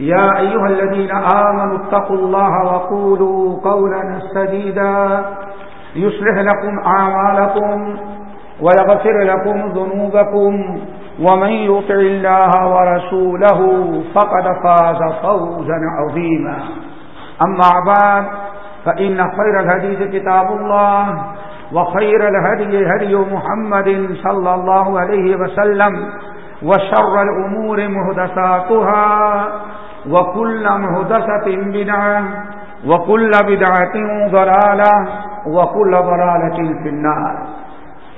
يا أيها الذين آمنوا اتقوا الله وقولوا قولا سديدا. يصلح لكم أعمالكم ويغفر لكم ذنوبكم ومن يطع الله ورسوله فقد فاز فوزا عظيما. أما بعد، فإن خير الهديث كتاب الله وخير الهدي هدي محمد صلى الله عليه وسلم وشر الأمور مهدساتها وكل مهدسة بدعة وكل بدعة ضلالة وكل ضلالة في النار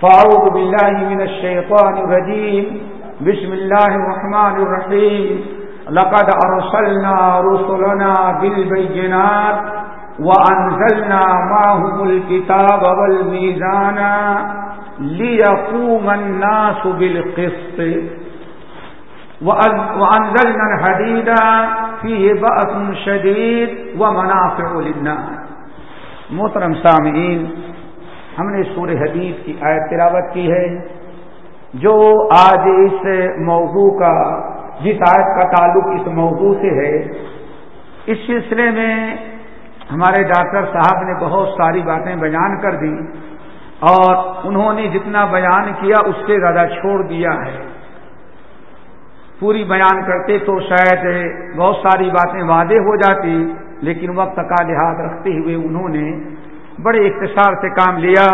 فأعوذ بالله من الشيطان الرجيم بسم الله الرحمن الرحيم لقد أرسلنا رسلنا بالبينات وأنزلنا معهم الكتاب والميزان ليقوم الناس بالقسط وأنزلنا الحديد فيه بأس شديد ومنافع للناس. محترم سامعین، ہم نے سورہ حدیث کی آیت تلاوت کی ہے، جو آج اس موضوع کا، جس آیت کا تعلق اس موضوع سے ہے، اس سلسلے میں ہمارے ڈاکٹر صاحب نے بہت ساری باتیں بیان کر دی اور انہوں نے جتنا بیان کیا اس سے زیادہ چھوڑ دیا ہے۔ پوری بیان کرتے تو شاید بہت ساری باتیں وعدے ہو جاتی، لیکن وقت کا لحاظ رکھتے ہوئے انہوں نے بڑے اختصار سے کام لیا۔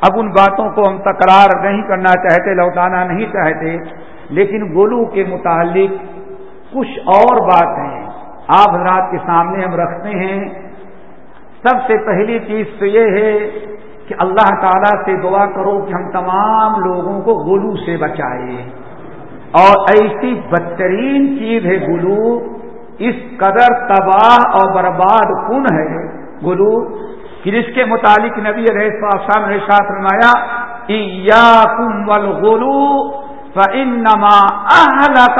اب ان باتوں کو ہم تکرار نہیں کرنا چاہتے، لوٹانا نہیں چاہتے، لیکن گولو کے متعلق کچھ اور باتیں آپ حضرات کے سامنے ہم رکھتے ہیں۔ سب سے پہلی چیز تو یہ ہے کہ اللہ تعالیٰ سے دعا کرو کہ ہم تمام لوگوں کو گولو سے بچائے۔ اور ایسی بدترین چیز ہے گلو، اس قدر تباہ اور برباد کن ہے گلو، کہ جس کے متعلق نبی علیہ السلام نے ساتھ فرمایا کم ول گلو فنما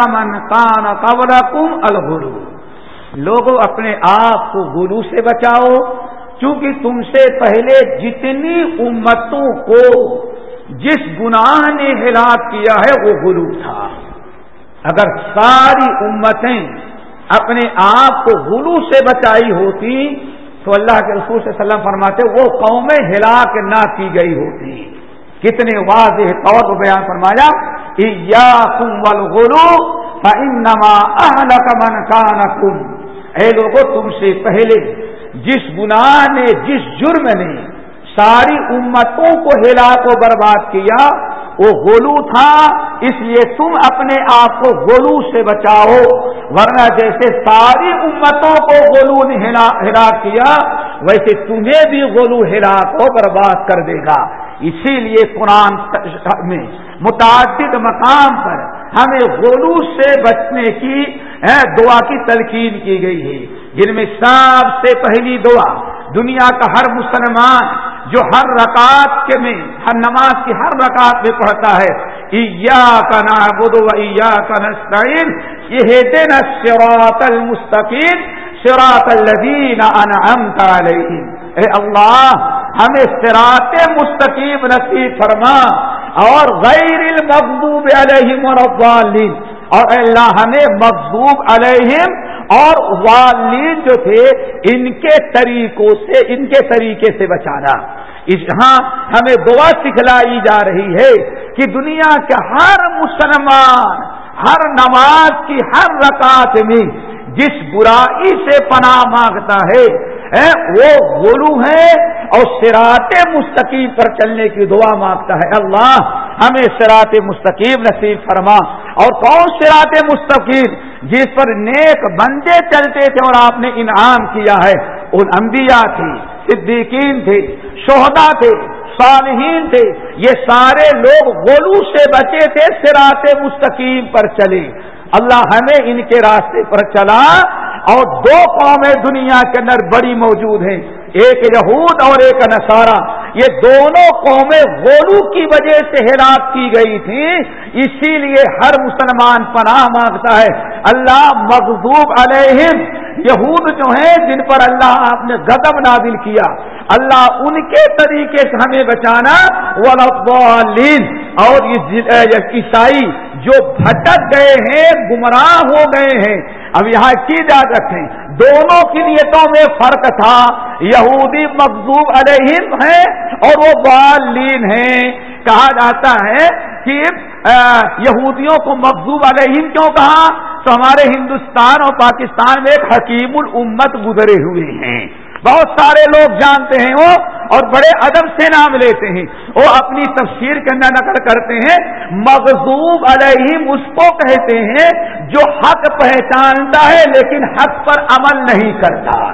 من کان قبل کم الغلو. لوگوں اپنے آپ کو گلو سے بچاؤ کیونکہ تم سے پہلے جتنی امتوں کو جس گناہ نے ہلاک کیا ہے، وہ گلو تھا۔ اگر ساری امتیں اپنے آپ کو غلو سے بچائی ہوتی تو اللہ کے رسول صلی اللہ علیہ وسلم فرماتے وہ قومیں ہلاک نہ کی گئی ہوتی۔ کتنے واضح طور پر بیان فرمایا یا تم ول نما من کان کم اے لوگوں تم سے پہلے جس گناہ نے، جس جرم نے ساری امتوں کو ہلا کو برباد کیا وہ گولو تھا، اس لیے تم اپنے آپ کو گولو سے بچاؤ۔ ورنہ جیسے ساری امتوں کو گولو نے ہلا کیا، ویسے تمہیں بھی گولو ہلا کو برباد کر دے گا۔ اسی لیے قرآن میں متعدد مقام پر ہمیں غلو سے بچنے کی دعا کی تلقین کی گئی ہے۔ جن میں سب سے پہلی دعا، دنیا کا ہر مسلمان جو ہر رکعت کے میں، ہر نماز کی ہر رکعت میں پڑھتا ہے کا نا بدو کا نسطین یہ دینا المستقیم سراط الدین انعمت علیہم۔ اے اللہ، ہمیں سراط مستقیم نصیب فرما اور غیر المغضوب علیہم والضالین اور اے اللہ، ہمیں مغضوب علیہم اور والین جو تھے، ان کے طریقوں سے، ان کے طریقے سے بچانا۔ ہاں ہمیں دعا سکھلائی جا رہی ہے کہ دنیا کے ہر مسلمان، ہر نماز کی ہر رکعت میں جس برائی سے پناہ مانگتا ہے وہ گولو ہے اور سراط مستقیم پر چلنے کی دعا مانگتا ہے۔ اللہ، ہمیں سراط مستقیم نصیب فرما۔ اور کون سراط مستقیم؟ جس پر نیک بندے چلتے تھے اور آپ نے انعام کیا ہے۔ ان انبیاء تھی صدیقین تھے شہدا تھے، صالحین تھے۔ یہ سارے لوگ غلو سے بچے تھے سراط مستقیم پر چلے۔ اللہ ہمیں ان کے راستے پر چلا۔ اور دو قومیں دنیا کے اندر بڑی موجود ہیں۔ ایک یہود اور ایک نصارہ، یہ دونوں قومیں غلو کی وجہ سے ہلاک کی گئی تھی، اسی لیے ہر مسلمان پناہ مانگتا ہے۔ اللہ مغضوب علیہم۔ یہود جو ہیں، جن پر اللہ آپ نے غضب نازل کیا۔ اللہ ان کے طریقے سے ہمیں بچانا۔ ولین اور عیسائی جو بھٹک گئے ہیں، گمراہ ہو گئے ہیں۔ اب یہاں کی یاد رکھیں، دونوں کی نیتوں میں فرق تھا۔ یہودی مقصوب علیہم ہیں اور وہ بالین ہیں۔ کہا جاتا ہے کہ یہودیوں کو مقصوب علیہم کیوں کہا؟ تو ہمارے ہندوستان اور پاکستان میں ایک حکیم الامت گزرے ہوئے ہیں۔ بہت سارے لوگ جانتے ہیں وہ اور بڑے ادب سے نام لیتے ہیں۔ وہ اپنی تفسیر کے اندر نقل کرتے ہیں۔ مغزوب علیہم اس کو کہتے ہیں جو حق پہچانتا ہے لیکن حق پر عمل نہیں کرتا۔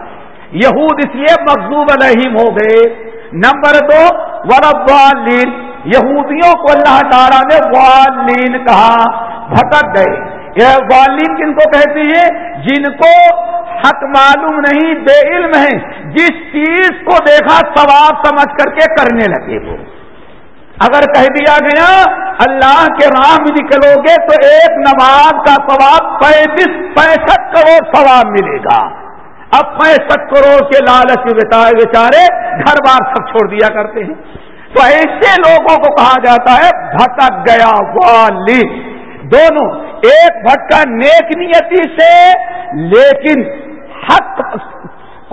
یہود اس لیے مغزوب علیہم ہو گئے۔ نمبر دو وربالین یہودیوں کو اللہ تعالیٰ نے والین کہا، بھٹک گئے۔ یہ والین کن کو کہتی ہے جن کو حق معلوم نہیں، بے علم ہے جس چیز کو دیکھا ثواب سمجھ کر کے کرنے لگے وہ۔ اگر کہہ دیا گیا، اللہ کے راہ میں نکلو گے تو ایک نماز کا ثواب پینتیس پینسٹھ کروڑ ثواب ملے گا۔ اب پینسٹھ کروڑ کے لالچ بیچارے، گھر بار سب چھوڑ دیا کرتے ہیں۔ تو ایسے لوگوں کو کہا جاتا ہے، بھٹک گیا والی۔ دونوں، ایک بھٹکا نیک نیتی سے، لیکن حق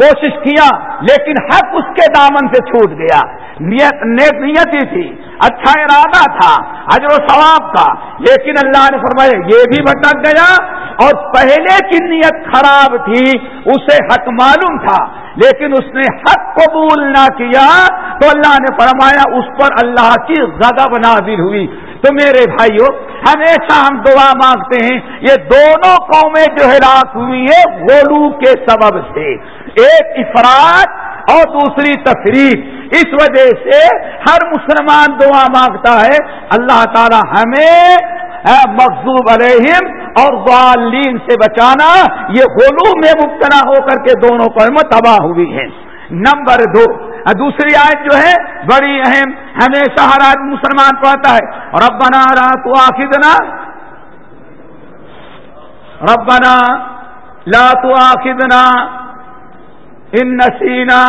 کوشش کیا، لیکن حق اس کے دامن سے چھوٹ گیا۔ نیت نیت ہی تھی اچھا ارادہ تھا، اجر و ثواب تھا، لیکن اللہ نے فرمایا، یہ بھی بھٹک گیا اور پہلے کی نیت خراب تھی، اسے حق معلوم تھا۔ لیکن اس نے حق قبول نہ کیا تو اللہ نے فرمایا، اس پر اللہ کی غضب نازل ہوئی۔ تو میرے بھائیوں ہمیشہ ہم دعا مانگتے ہیں، یہ دونوں قومیں جو ہلاک ہوئی ہیں گولو کے سبب سے۔ ایک افراد اور دوسری تفریح اس وجہ سے ہر مسلمان دعا مانگتا ہے، اللہ تعالی ہمیں مقصوب علیہم اور والین سے بچانا، یہ غلو میں مبتلا ہو کر کے دونوں قومیں تباہ ہوئی ہیں۔ نمبر دو۔ دوسری آیت جو ہے، بڑی اہم، ہمیشہ ہر آدمی مسلمان پڑھتا ہے۔ اور ربنا لا تو آخنا ربنا لا تو آخنا ان نسینا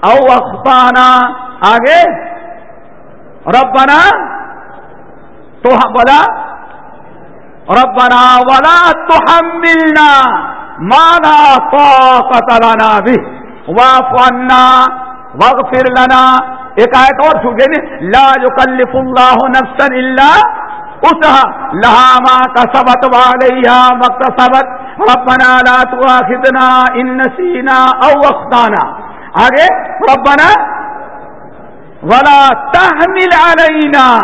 او اخبانا آگے، ربنا تو بولا، ربنا ولا تو ہم ملنا مانا تو لنا بھی واف واغفر لنا۔ ایک آیت اور چھوٹے جی نہیں لا يكلف الله نفسا الا اسها لها ما كسبت وعليها ما اكتسبت ربنا لا تؤاخذنا ان نسينا او اخطانا۔ آگے، ربنا ولا تحمل علينا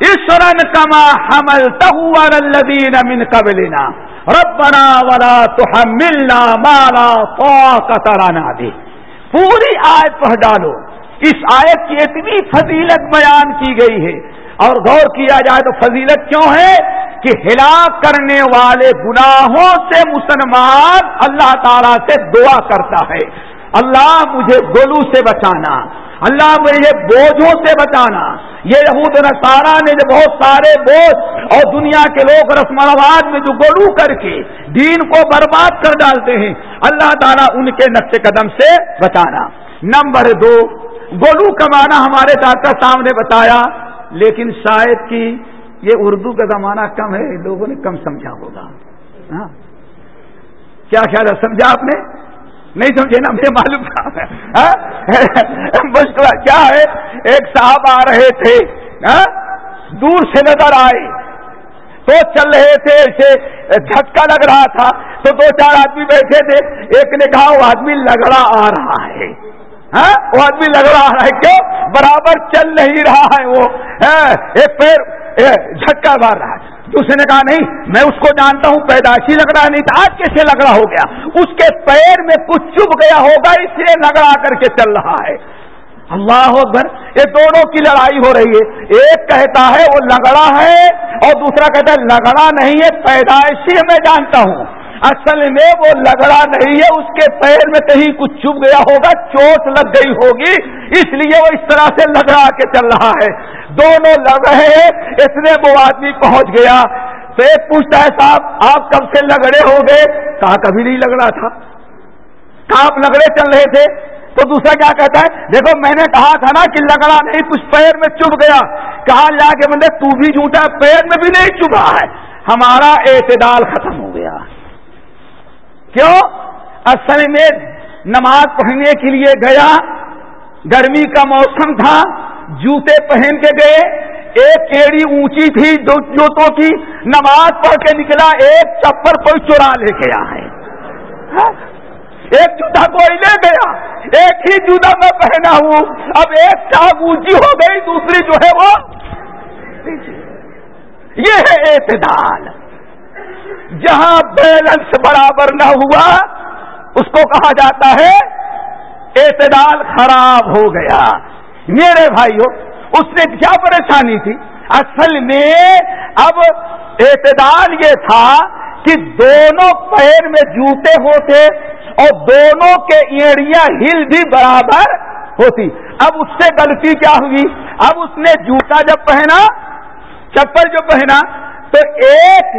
اسرا كما حملته على الذين من قبلنا۔ ربنا ولا تحملنا ما لا طاقه لنا به۔ پوری آیت پڑھ ڈالو۔ اس آیت کی اتنی فضیلت بیان کی گئی ہے۔ اور غور کیا جائے تو فضیلت کیوں ہے؟ کہ ہلاک کرنے والے گناہوں سے مسلمان اللہ تعالی سے دعا کرتا ہے۔ اللہ مجھے گولو سے بچانا۔ اللہ مجھے بوجھوں سے بچانا۔ یہ یہود نصارہ نے جو بہت سارے بوجھ اور دنیا کے لوگ رسم رواج میں جو گولو کر کے دین کو برباد کر ڈالتے ہیں، اللہ تعالیٰ ان کے نقش قدم سے بچانا۔ نمبر دو گولو کا معنی ہمارے ڈاکٹر سامنے بتایا، لیکن شاید کی یہ اردو کا زمانہ کم ہے، لوگوں نے کم سمجھا ہوگا۔ ہاں؟ کیا خیال ہے، سمجھا آپ نے؟ نہیں سمجھے نا مجھے معلوم ہاں؟ مشکل کیا ہے؟ ایک صاحب آ رہے تھے ہاں؟ دور سے نظر آئے۔ تو چل رہے تھے، ایسے جھٹکا لگ رہا تھا۔ تو دو چار آدمی بیٹھے تھے۔ ایک نے کہا، وہ آدمی لگڑا آ رہا ہے۔ ہاں؟ وہ آدمی لگ رہا ہے۔ کیوں؟ برابر چل نہیں رہا ہے وہ۔ ہاں؟ ایک پیر جھٹکا مار رہا ہے دوسرے نے کہا، نہیں، میں اس کو جانتا ہوں، پیدائشی لگڑا نہیں تھا، آج کیسے لگڑا ہو گیا؟ اس کے پیر میں کچھ چپ گیا ہوگا، اس لیے لگڑا کر کے چل رہا ہے۔ اللہ اکبر، یہ دونوں کی لڑائی ہو رہی ہے۔ ایک کہتا ہے وہ لگڑا ہے اور دوسرا کہتا ہے لگڑا نہیں ہے، پیدائشی میں جانتا ہوں۔ اصل میں وہ لگڑا نہیں ہے، اس کے پیر میں کہیں کچھ چپ گیا ہوگا، چوٹ لگ گئی ہوگی، اس لیے وہ اس طرح سے لگڑا کے چل رہا ہے۔ دونوں لگ رہے ہیں اتنے وہ آدمی پہنچ گیا۔ تو ایک پوچھتا ہے، صاحب، آپ کب سے لگڑے ہو گئے؟ کہا، کبھی نہیں لگ رہا تھا۔ کہاں آپ لگڑے چل رہے تھے۔ تو دوسرا کیا کہتا ہے؟ دیکھو، میں نے کہا تھا نا کہ لگڑا نہیں، کچھ پیر میں چپ گیا۔ کہا، لا کے بندے، تو بھی جھوٹا، پیر میں بھی نہیں چبھا ہے۔ ہمارا اعتدال ختم ہو کیوں؟ اصل میں نماز پڑھنے کے لیے گیا، گرمی کا موسم تھا، جوتے پہن کے گئے، ایک کیڑی اونچی تھی جوتوں کی، نماز پڑھ کے نکلا، ایک چپل کوئی چورا لے کے آئے۔ ہاں؟ ایک جوتا کوئی لے گیا، ایک ہی جوتا میں پہنا ہوں۔ اب ایک چاک اونچی ہو گئی، دوسری جو ہے وہ یہ ہے اعتدال۔ جہاں بیلنس برابر نہ ہوا، اس کو کہا جاتا ہے، اعتدال خراب ہو گیا۔ میرے بھائیوں اس نے کیا پریشانی تھی؟ اصل میں اب اعتدال یہ تھا کہ دونوں پیر میں جوتے ہوتے اور دونوں کے ایڑیاں ہل بھی برابر ہوتی۔ اب اس سے غلطی کیا ہوئی؟ اب اس نے جوتا جب پہنا، چپل جو پہنا، تو ایک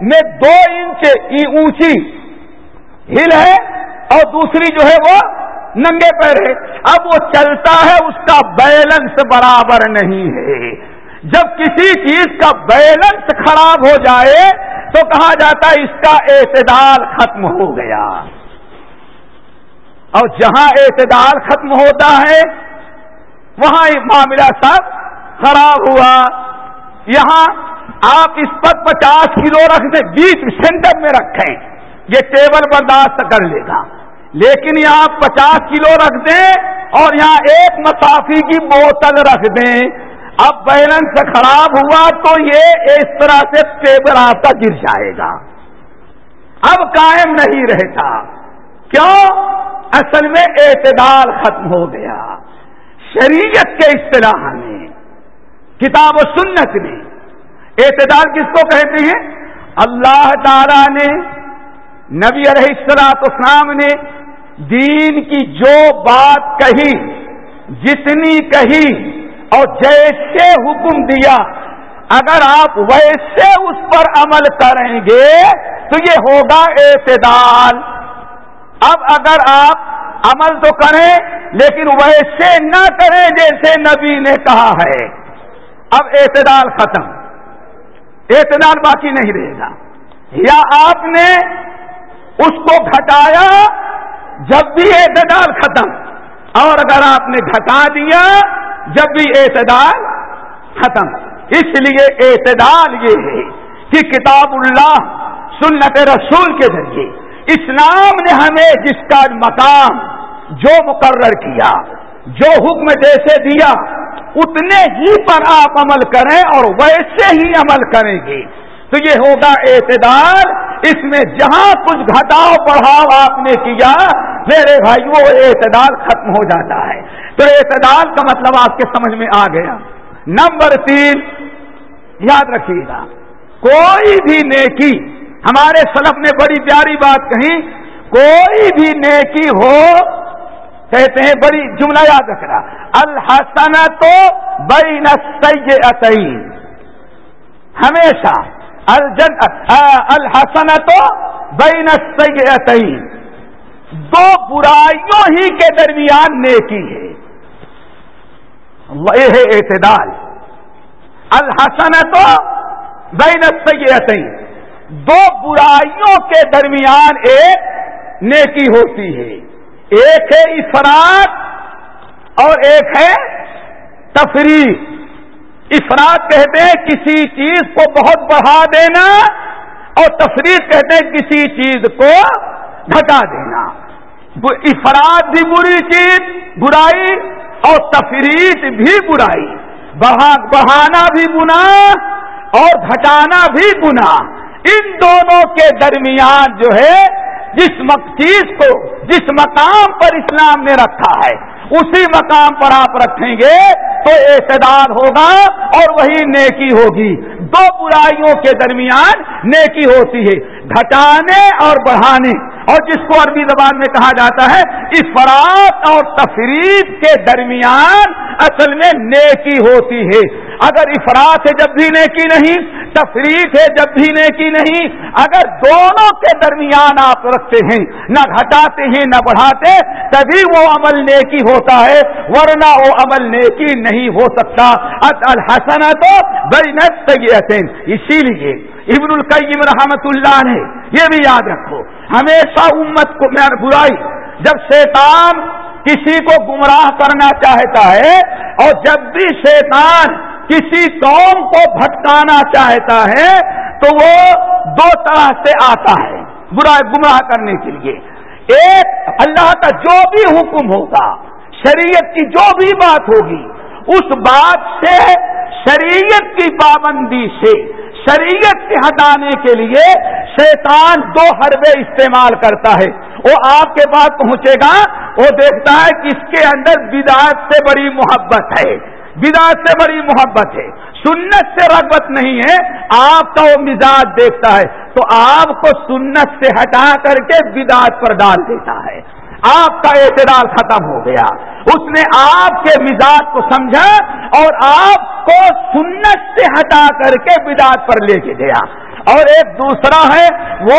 میں دو انچ اونچی ہل ہے اور دوسری جو ہے وہ ننگے پیر ہے۔ اب وہ چلتا ہے، اس کا بیلنس برابر نہیں ہے۔ جب کسی چیز کا بیلنس خراب ہو جائے تو کہا جاتا ہے، اس کا اعتدال ختم ہو گیا۔ اور جہاں اعتدال ختم ہوتا ہے، وہاں معاملہ سب خراب ہوا۔ یہاں آپ اس پر پچاس کلو رکھ دیں بیس سینٹر میں رکھیں، یہ ٹیبل برداشت کر لے گا۔ لیکن یہاں پچاس کلو رکھ دیں اور یہاں ایک مسافی کی بوتل رکھ دیں۔ اب بیلنس خراب ہوا تو یہ اس طرح سے ٹیبل آپ کا گر جائے گا۔ اب قائم نہیں رہتا۔ کیوں؟ اصل میں اعتدال ختم ہو گیا۔ شریعت کے اصطلاح میں، کتاب و سنت میں اعتدال کس کو کہتے ہیں؟ اللہ تعالی نے، نبی علیہ السلاط اسلام نے دین کی جو بات کہی، جتنی کہی اور جیسے حکم دیا، اگر آپ ویسے اس پر عمل کریں گے تو یہ ہوگا اعتدال۔ اب اگر آپ عمل تو کریں لیکن ویسے نہ کریں جیسے نبی نے کہا ہے۔ اب اعتدال ختم۔ اعتدال باقی نہیں رہے گا۔ یا آپ نے اس کو گھٹایا جب بھی اعتدال ختم، اور اگر آپ نے گھٹا دیا جب بھی اعتدال ختم۔ اس لیے اعتدال یہ ہے کہ کتاب اللہ سنت رسول کے ذریعے اسلام نے ہمیں جس کا مقام جو مقرر کیا، جو حکم جیسے دیا اتنے ہی پر آپ عمل کریں اور ویسے ہی عمل کریں گے۔ تو یہ ہوگا اعتدال۔ اس میں جہاں کچھ گھٹاؤ بڑھاؤ آپ نے کیا، میرے بھائی وہ اعتدال ختم ہو جاتا ہے۔ تو اعتدال کا مطلب آپ کے سمجھ میں آ گیا۔ نمبر تین، یاد رکھیے گا، کوئی بھی نیکی، ہمارے سلف نے بڑی پیاری بات کہی، کوئی بھی نیکی ہو کہتے ہیں، بڑی جملہ یاد رکھنا۔ الحسن تو بین سید ہمیشہ۔ الجن الحسن تو بین سید دو برائیوں ہی کے درمیان نیکی ہے۔ یہ ہے اعتدال۔ الحسن تو بین سید دو برائیوں کے درمیان ایک نیکی ہوتی ہے۔ ایک ہے افراد اور ایک ہے تفریح۔ افراد کہتے ہیں کسی چیز کو بہت بڑھا دینا اور تفریح کہتے ہیں کسی چیز کو گھٹا دینا۔ افراد بھی بری چیز، برائی اور تفریح بھی برائی۔ بڑھانا بھی گنا اور گھٹانا بھی گنا ان دونوں کے درمیان جو ہے جس چیز کو، جس مقام پر اسلام نے رکھا ہے، اسی مقام پر آپ رکھیں گے تو اعتداد ہوگا اور وہی نیکی ہوگی۔ دو برائیوں کے درمیان نیکی ہوتی ہے۔ گھٹانے اور بڑھانے۔ اور جس کو عربی زبان میں کہا جاتا ہے افراد اور تفریح کے درمیان اصل میں نیکی ہوتی ہے۔ اگر افراد ہے جب بھی نیکی نہیں تفریح ہے جب بھی نیکی نہیں، اگر دونوں کے درمیان آپ رکھتے ہیں، نہ گھٹاتے ہیں، نہ بڑھاتے، تبھی وہ عمل نیکی ہوتا ہے، ورنہ وہ عمل نیکی نہیں ہو سکتا۔ الحسن تو بڑی اسی لیے ابن القیم رحمت اللہ نے یہ بھی یاد رکھو۔ ہمیشہ امت کو میں برائی، جب شیطان کسی کو گمراہ کرنا چاہتا ہے اور جب بھی شیطان کسی قوم کو بھٹکانا چاہتا ہے، تو وہ دو طرح سے آتا ہے برا گمراہ کرنے کے لیے۔ ایک، اللہ کا جو بھی حکم ہوگا، شریعت کی جو بھی بات ہوگی، اس بات سے شریعت کی پابندی سے شریعت سے ہٹانے کے لیے شیطان دو حربے استعمال کرتا ہے۔ وہ آپ کے پاس پہنچے گا، وہ دیکھتا ہے کہ اس کے اندر بداعت سے بڑی محبت ہے۔ بداعت سے بڑی محبت ہے۔ سنت سے رغبت نہیں ہے، آپ کا وہ مزاج دیکھتا ہے۔ تو آپ کو سنت سے ہٹا کر کے بداعت پر ڈال دیتا ہے۔ آپ کا اعتدال ختم ہو گیا۔ اس نے آپ کے مزاج کو سمجھا اور آپ کو سنت سے ہٹا کر کے بداعت پر لے کے گیا۔ اور ایک دوسرا ہے، وہ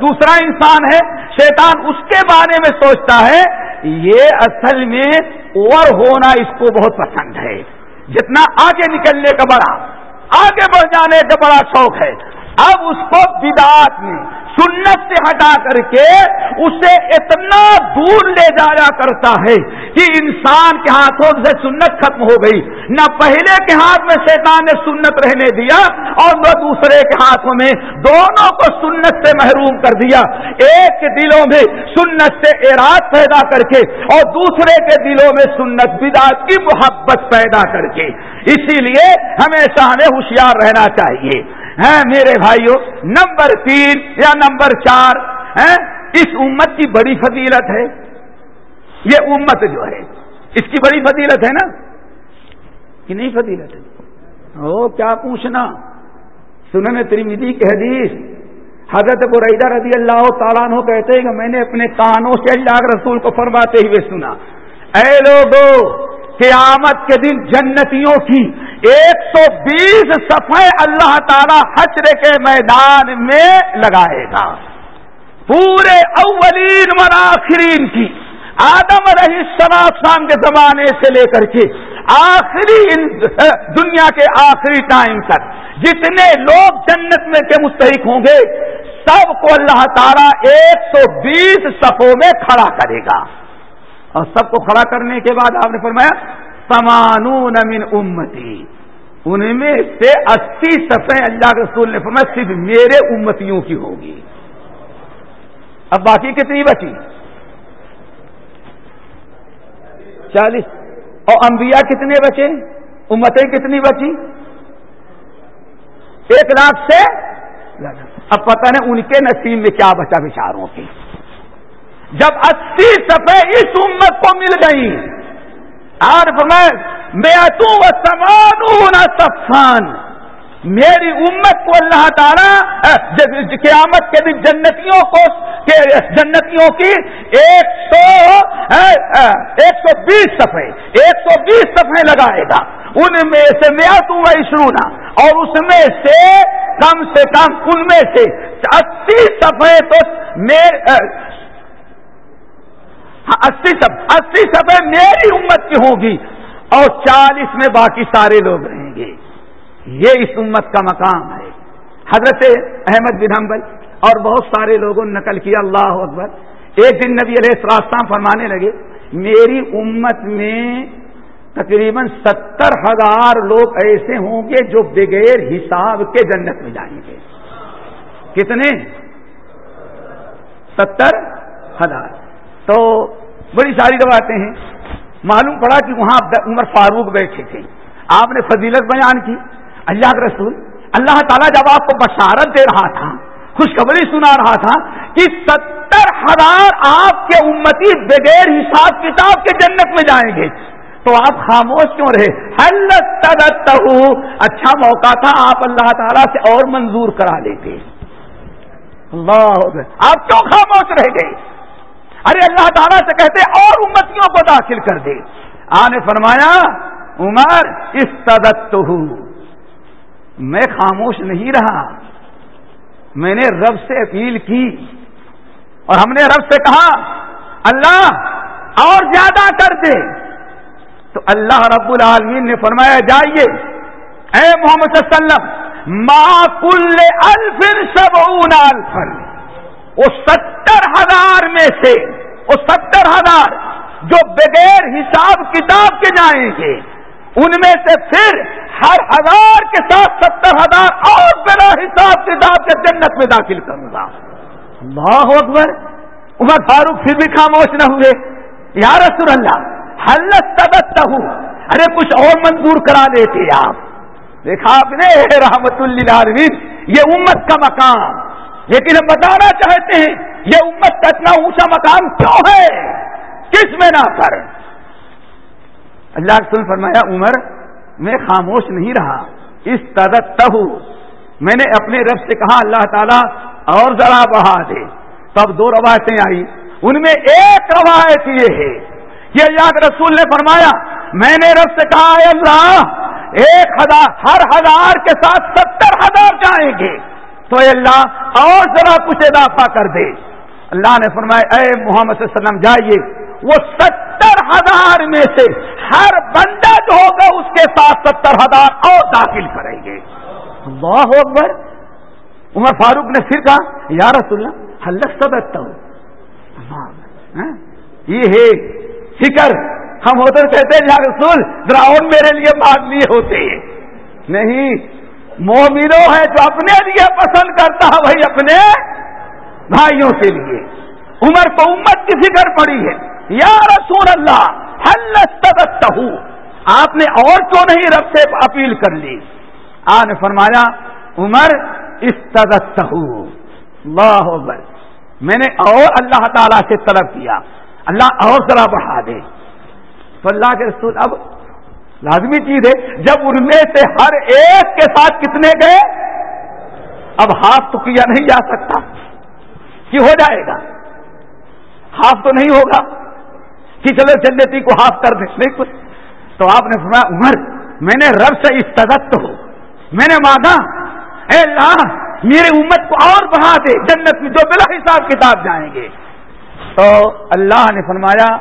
دوسرا انسان ہے، شیطان اس کے بارے میں سوچتا ہے، یہ اصل میں اوور ہونا اس کو بہت پسند ہے۔ جتنا آگے نکلنے کا بڑا، آگے بڑھ جانے کا بڑا شوق ہے۔ اب اس کو بدعات میں سنت سے ہٹا کر کے اسے اتنا دور لے جایا کرتا ہے کہ انسان کے ہاتھوں سے سنت ختم ہو گئی۔ نہ پہلے کے ہاتھ میں شیطان نے سنت رہنے دیا اور نہ دوسرے کے ہاتھوں میں دونوں کو سنت سے محروم کر دیا۔ ایک کے دلوں میں سنت سے اراد پیدا کر کے اور دوسرے کے دلوں میں سنت بدعت کی محبت پیدا کر کے۔ اسی لیے ہمیشہ ہمیں ہوشیار رہنا چاہیے۔ ہیں میرے بھائیوں نمبر تین یا نمبر چار اس امت کی بڑی فضیلت ہے۔ یہ امت جو ہے، اس کی بڑی فضیلت ہے نا؟ کہ نہیں فضیلت ہے؟ او، کیا پوچھنا؟ سنن ترمیدی کی حدیث۔ حضرت برعیدہ رضی اللہ تعالیٰ عنہ کہتے ہیں کہ میں نے اپنے کانوں سے اللہ رسول کو فرماتے ہوئے سنا۔ اے لوگوں قیامت کے دن جنتیوں کی ایک سو بیس صفحے اللہ تعالی حشر کے میدان میں لگائے گا۔ پورے اولین آخرین کی، آدم رہی شام کے زمانے سے لے کر کے آخری دنیا کے آخری ٹائم تک جتنے لوگ جنت میں کے مستحق ہوں گے، سب کو اللہ تعالیٰ ایک سو بیس صفوں میں کھڑا کرے گا۔ اور سب کو کھڑا کرنے کے بعد آپ نے فرمایا، سمانون من امتی. ان میں سے اسی سفے اللہ کے رسول نے فرمایا، صرف میرے امتیوں کی ہوگی۔ اب باقی کتنی بچی؟ چالیس۔ اور انبیاء کتنے بچے؟ امتیں کتنی بچی؟ ایک لاکھ سے اب پتہ نہیں ان کے نصیب میں کیا بچا بچاروں کی جب اسی سفے اس امت کو مل گئی اور میں تو سمان سفان میری امت کو اللہ تعالیٰ قیامت کے دن جنتیوں کو جنتیوں کی ایک سو ایک سو بیس سفے ایک سو بیس سفے لگائے گا۔ ان میں سے میں تو شرونا اور اس میں سے کم سے کم ان میں سے اسی سفے تو ہاں، اسی سب، اسی سفے میری امت کی ہوگی۔ اور چالیس میں باقی سارے لوگ رہیں گے۔ یہ اس امت کا مقام ہے۔ حضرت احمد بن حنبل اور بہت سارے لوگوں نے نقل کیا، اللہ اکبر۔ ایک دن نبی علیہ السلام فرمانے لگے، میری امت میں تقریباً ستر ہزار لوگ ایسے ہوں گے جو بغیر حساب کے جنت میں جائیں گے۔ کتنے؟ ستر ہزار۔ تو بڑی ساری روایتیں ہیں۔ معلوم پڑا کہ وہاں عمر فاروق بیٹھے تھے۔ آپ نے فضیلت بیان کی۔ اللہ کے رسول، اللہ تعالیٰ جب آپ کو بشارت دے رہا تھا، خوشخبری سنا رہا تھا کہ ستر ہزار آپ کے امتی بغیر حساب کتاب کے جنت میں جائیں گے۔ تو آپ خاموش کیوں رہے؟ اچھا موقع تھا، آپ اللہ تعالیٰ سے اور منظور کرا لیتے۔ اللہ آپ کیوں خاموش رہ گئے؟ ارے اللہ تعالیٰ سے کہتے اور امتیوں کو داخل کر دے۔ آنے فرمایا، عمر استدت میں خاموش نہیں رہا۔ میں نے رب سے اپیل کی اور ہم نے رب سے کہا، اللہ، اور زیادہ کر دے۔ تو اللہ رب العالمین نے فرمایا، جائیے۔ اے محمد صلی اللہ علیہ وسلم، ما کل الفن سب الفن وہ ستر ہزار میں سے، وہ ستر ہزار جو بغیر حساب کتاب کے جائیں گے، ان میں سے پھر ہر ہزار کے ساتھ ستر ہزار اور بنا حساب کتاب کے جنت میں داخل کروں گا۔ اللہ اکبر، عمر فاروق پھر بھی خاموش نہ ہوئے۔ یا رسول اللہ حلت تبت ہوں ارے کچھ اور منظور کرا دیتے آپ۔ دیکھا آپ نے، رحمت اللہ یہ امت کا مقام۔ لیکن ہم بتانا چاہتے ہیں، یہ امت کا اتنا اونچا مقام کیوں ہے؟ کس میں نہ کر؟ اللہ رسول فرمایا، عمر، میں خاموش نہیں رہا۔ اس تدت میں نے اپنے رب سے کہا، اللہ تعالیٰ اور ذرا بہا دے۔ تب دو روایتیں آئی ان میں ایک روایت یہ ہے کہ اللہ رسول نے فرمایا، میں نے رب سے کہا، اے اللہ، ایک ہزار ہر ہزار کے ساتھ ستر ہزار جائیں گے۔ تو اے اللہ اور ذرا کچھ اضافہ کر دے۔ اللہ نے فرمایا، اے محمد صلی اللہ علیہ وسلم، جائیے۔ وہ ستر ہزار میں سے ہر بندہ جو ہوگا اس کے ساتھ ستر ہزار اور داخل کریں گے۔ اللہ اکبر۔ عمر فاروق نے پھر کہا، یا رسول اللہ حلق سدتا ہوں۔ ہاں؟ یہ ہے فکر۔ ہم ہوتے کہتے ہیں، یا رسول گراؤنڈ میرے لیے بات لیے ہوتے ہیں۔ نہیں مومنو ہے جو اپنے لیے پسند کرتا ہے، وہی اپنے بھائیوں کے لیے۔ عمر کو امت کی فکر پڑی ہے۔ یا رسول اللہ حل آپ نے اور کیوں نہیں رب سے اپیل کر لی؟ آ نے فرمایا، عمر استدت اللہ میں نے اور اللہ تعالی سے طلب کیا۔ اللہ اور ذرا بڑھا دے۔ تو اللہ کے رسول اب لازمی چیز ہے جب ان میں سے ہر ایک کے ساتھ کتنے گئے؟ اب ہاتھ تو کیا نہیں جا سکتا۔ کہ ہو جائے گا۔ ہاف تو نہیں ہوگا۔ کہ چلو جنتی کو ہاف کر دیں۔ نہیں کچھ۔ تو آپ نے فرمایا، عمر، میں نے رب سے استدت ہو۔ میں نے مانگا۔ اے اللہ میری امت کو اور بڑھا دے۔ جنت میں جو بلا حساب کتاب جائیں گے۔ تو اللہ نے فرمایا،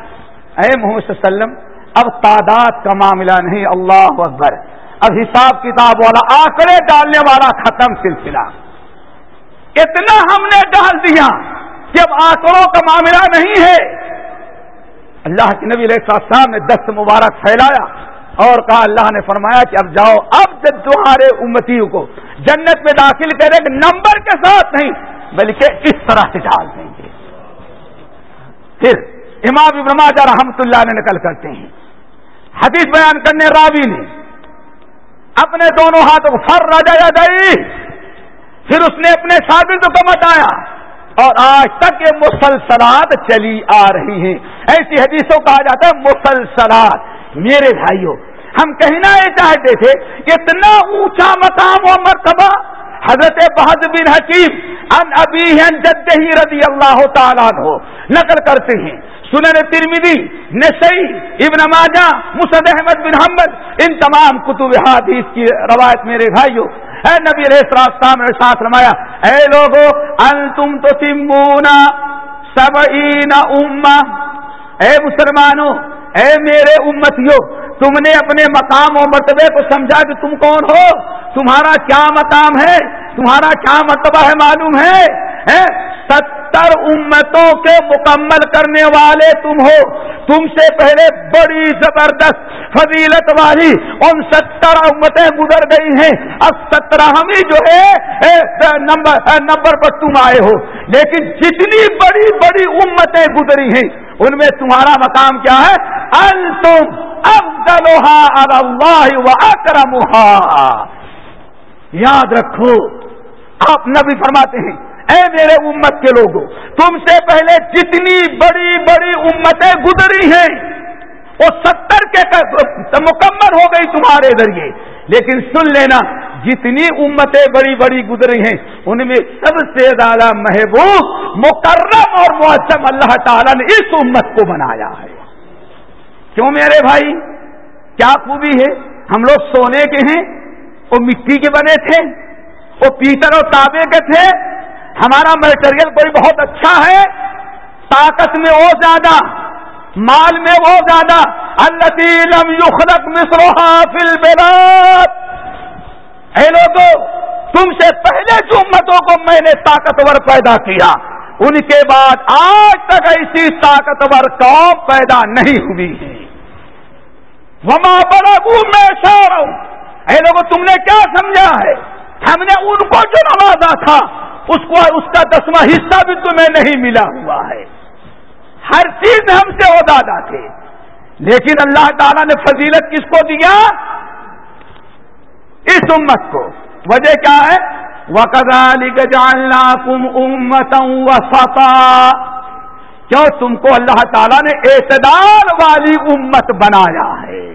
اے محمد صلی اللہ علیہ وسلم اب تعداد کا معاملہ نہیں، اللہ اکبر۔ اب حساب کتاب والا آکڑے ڈالنے والا ختم سلسلہ۔ اتنا ہم نے ڈال دیا، جب آنکڑوں کا معاملہ نہیں ہے۔ اللہ کے نبی علیہ صاحب نے دست مبارک پھیلایا اور کہا، اللہ نے فرمایا کہ اب جاؤ، اب جب تمہارے امتیوں کو جنت میں داخل کرے گا نمبر کے ساتھ نہیں، بلکہ اس طرح سے ڈال دیں گے۔ پھر امام ابن ماجہ رحمت اللہ نے نقل کرتے ہیں۔ حدیث بیان کرنے راوی نے، اپنے دونوں ہاتھوں کو فر راجا گئی پھر اس نے اپنے ثابت کو بتایا، اور آج تک یہ مسلسلات چلی آ رہی ہیں۔ ایسی حدیثوں کہا جاتا ہے، مسلسلات۔ میرے بھائیوں، ہم کہنا یہ چاہتے تھے، اتنا اونچا مقام و مرتبہ حضرت بہد بن حکیم ان ابھی جد ہی رضی اللہ تعالیٰ ہو نقل کرتے ہیں۔ سنن ترمیدی نسئی ابن ماجہ مسد احمد بن حمد ان تمام کتب حادیث کی روایت میرے بھائیوں اے نبی علیہ السلام نے ساتھ رمایا اے لوگو، انتم تو سمونا سب اما اے مسلمانوں اے میرے امتیوں تم نے اپنے مقام و مرتبے کو سمجھا کہ تم کون ہو؟ تمہارا کیا مقام ہے؟ تمہارا کیا مرتبہ ہے معلوم ہے؟ ستر امتوں کے مکمل کرنے والے تم ہو۔ تم سے پہلے بڑی زبردست فضیلت والی ان ستر امتیں گزر گئی ہیں۔ اب سترہ جو ہے نمبر نمبر پر تم آئے ہو۔ لیکن جتنی بڑی بڑی امتیں گزری ہیں، ان میں تمہارا مقام کیا ہے؟ انتم اللہ و اکرمہا۔ یاد رکھو، آپ نبی فرماتے ہیں اے میرے امت کے لوگوں تم سے پہلے جتنی بڑی بڑی امتیں گزری ہیں، وہ ستر کے مکمل ہو گئی تمہارے ذریعے۔ لیکن سن لینا، جتنی امتیں بڑی بڑی گزری ہیں، ان میں سب سے زیادہ محبوب، مکرم اور معصم اللہ تعالیٰ نے اس امت کو بنایا ہے۔ کیوں میرے بھائی؟ کیا خوبی ہے؟ ہم لوگ سونے کے ہیں، وہ مٹی کے بنے تھے، وہ پیتر اور تابے کے تھے ہمارا میٹریل کوئی بہت اچھا ہے، طاقت میں وہ زیادہ، مال میں وہ زیادہ اللہ یخلق مصروحا فل بات اے لوگوں تم سے پہلے جو امتوں کو میں نے طاقتور پیدا کیا، ان کے بعد آج تک ایسی طاقتور قوم پیدا نہیں ہوئی ہے۔ وما بڑا میں سو اے لوگوں تم نے کیا سمجھا ہے؟ ہم نے ان کو جو نوازا تھا اس کو اس کا دسواں حصہ بھی تمہیں نہیں ملا ہوا ہے۔ ہر چیز ہم سے وہ دادا تھے۔ لیکن اللہ تعالیٰ نے فضیلت کس کو دیا؟ اس امت کو۔ وجہ کیا ہے؟ وکدالی جاننا کم امت کیوں؟ تم کو اللہ تعالیٰ نے اعتدال والی امت بنایا ہے۔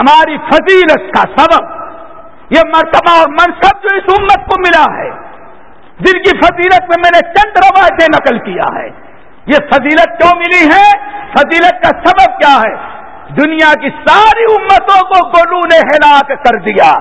ہماری فضیلت کا سبب، یہ مرتبہ اور منصب جو اس امت کو ملا ہے۔ جن کی فضیلت میں میں نے چند روایتیں نقل کیا ہے۔ یہ فضیلت کیوں ملی ہے؟ فضیلت کا سبب کیا ہے؟ دنیا کی ساری امتوں کو گولو نے ہلاک کر دیا۔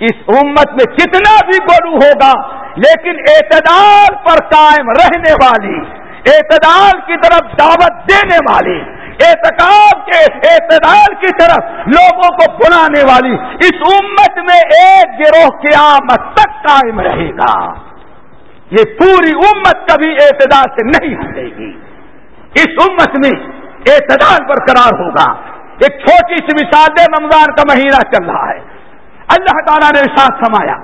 اس امت میں کتنا بھی گولو ہوگا، لیکن اعتدال پر قائم رہنے والی، اعتدال کی طرف دعوت دینے والی اعتکاب کے اعتدال کی طرف لوگوں کو بلانے والی، اس امت میں ایک گروہ قیامت تک قائم رہے گا۔ یہ پوری امت کبھی اعتدال سے نہیں ہٹے گی۔ اس امت میں اعتدال برقرار ہوگا۔ ایک چھوٹی سی مثال دے، رمضان کا مہینہ چل رہا ہے۔ اللہ تعالیٰ نے ساتھ سمایا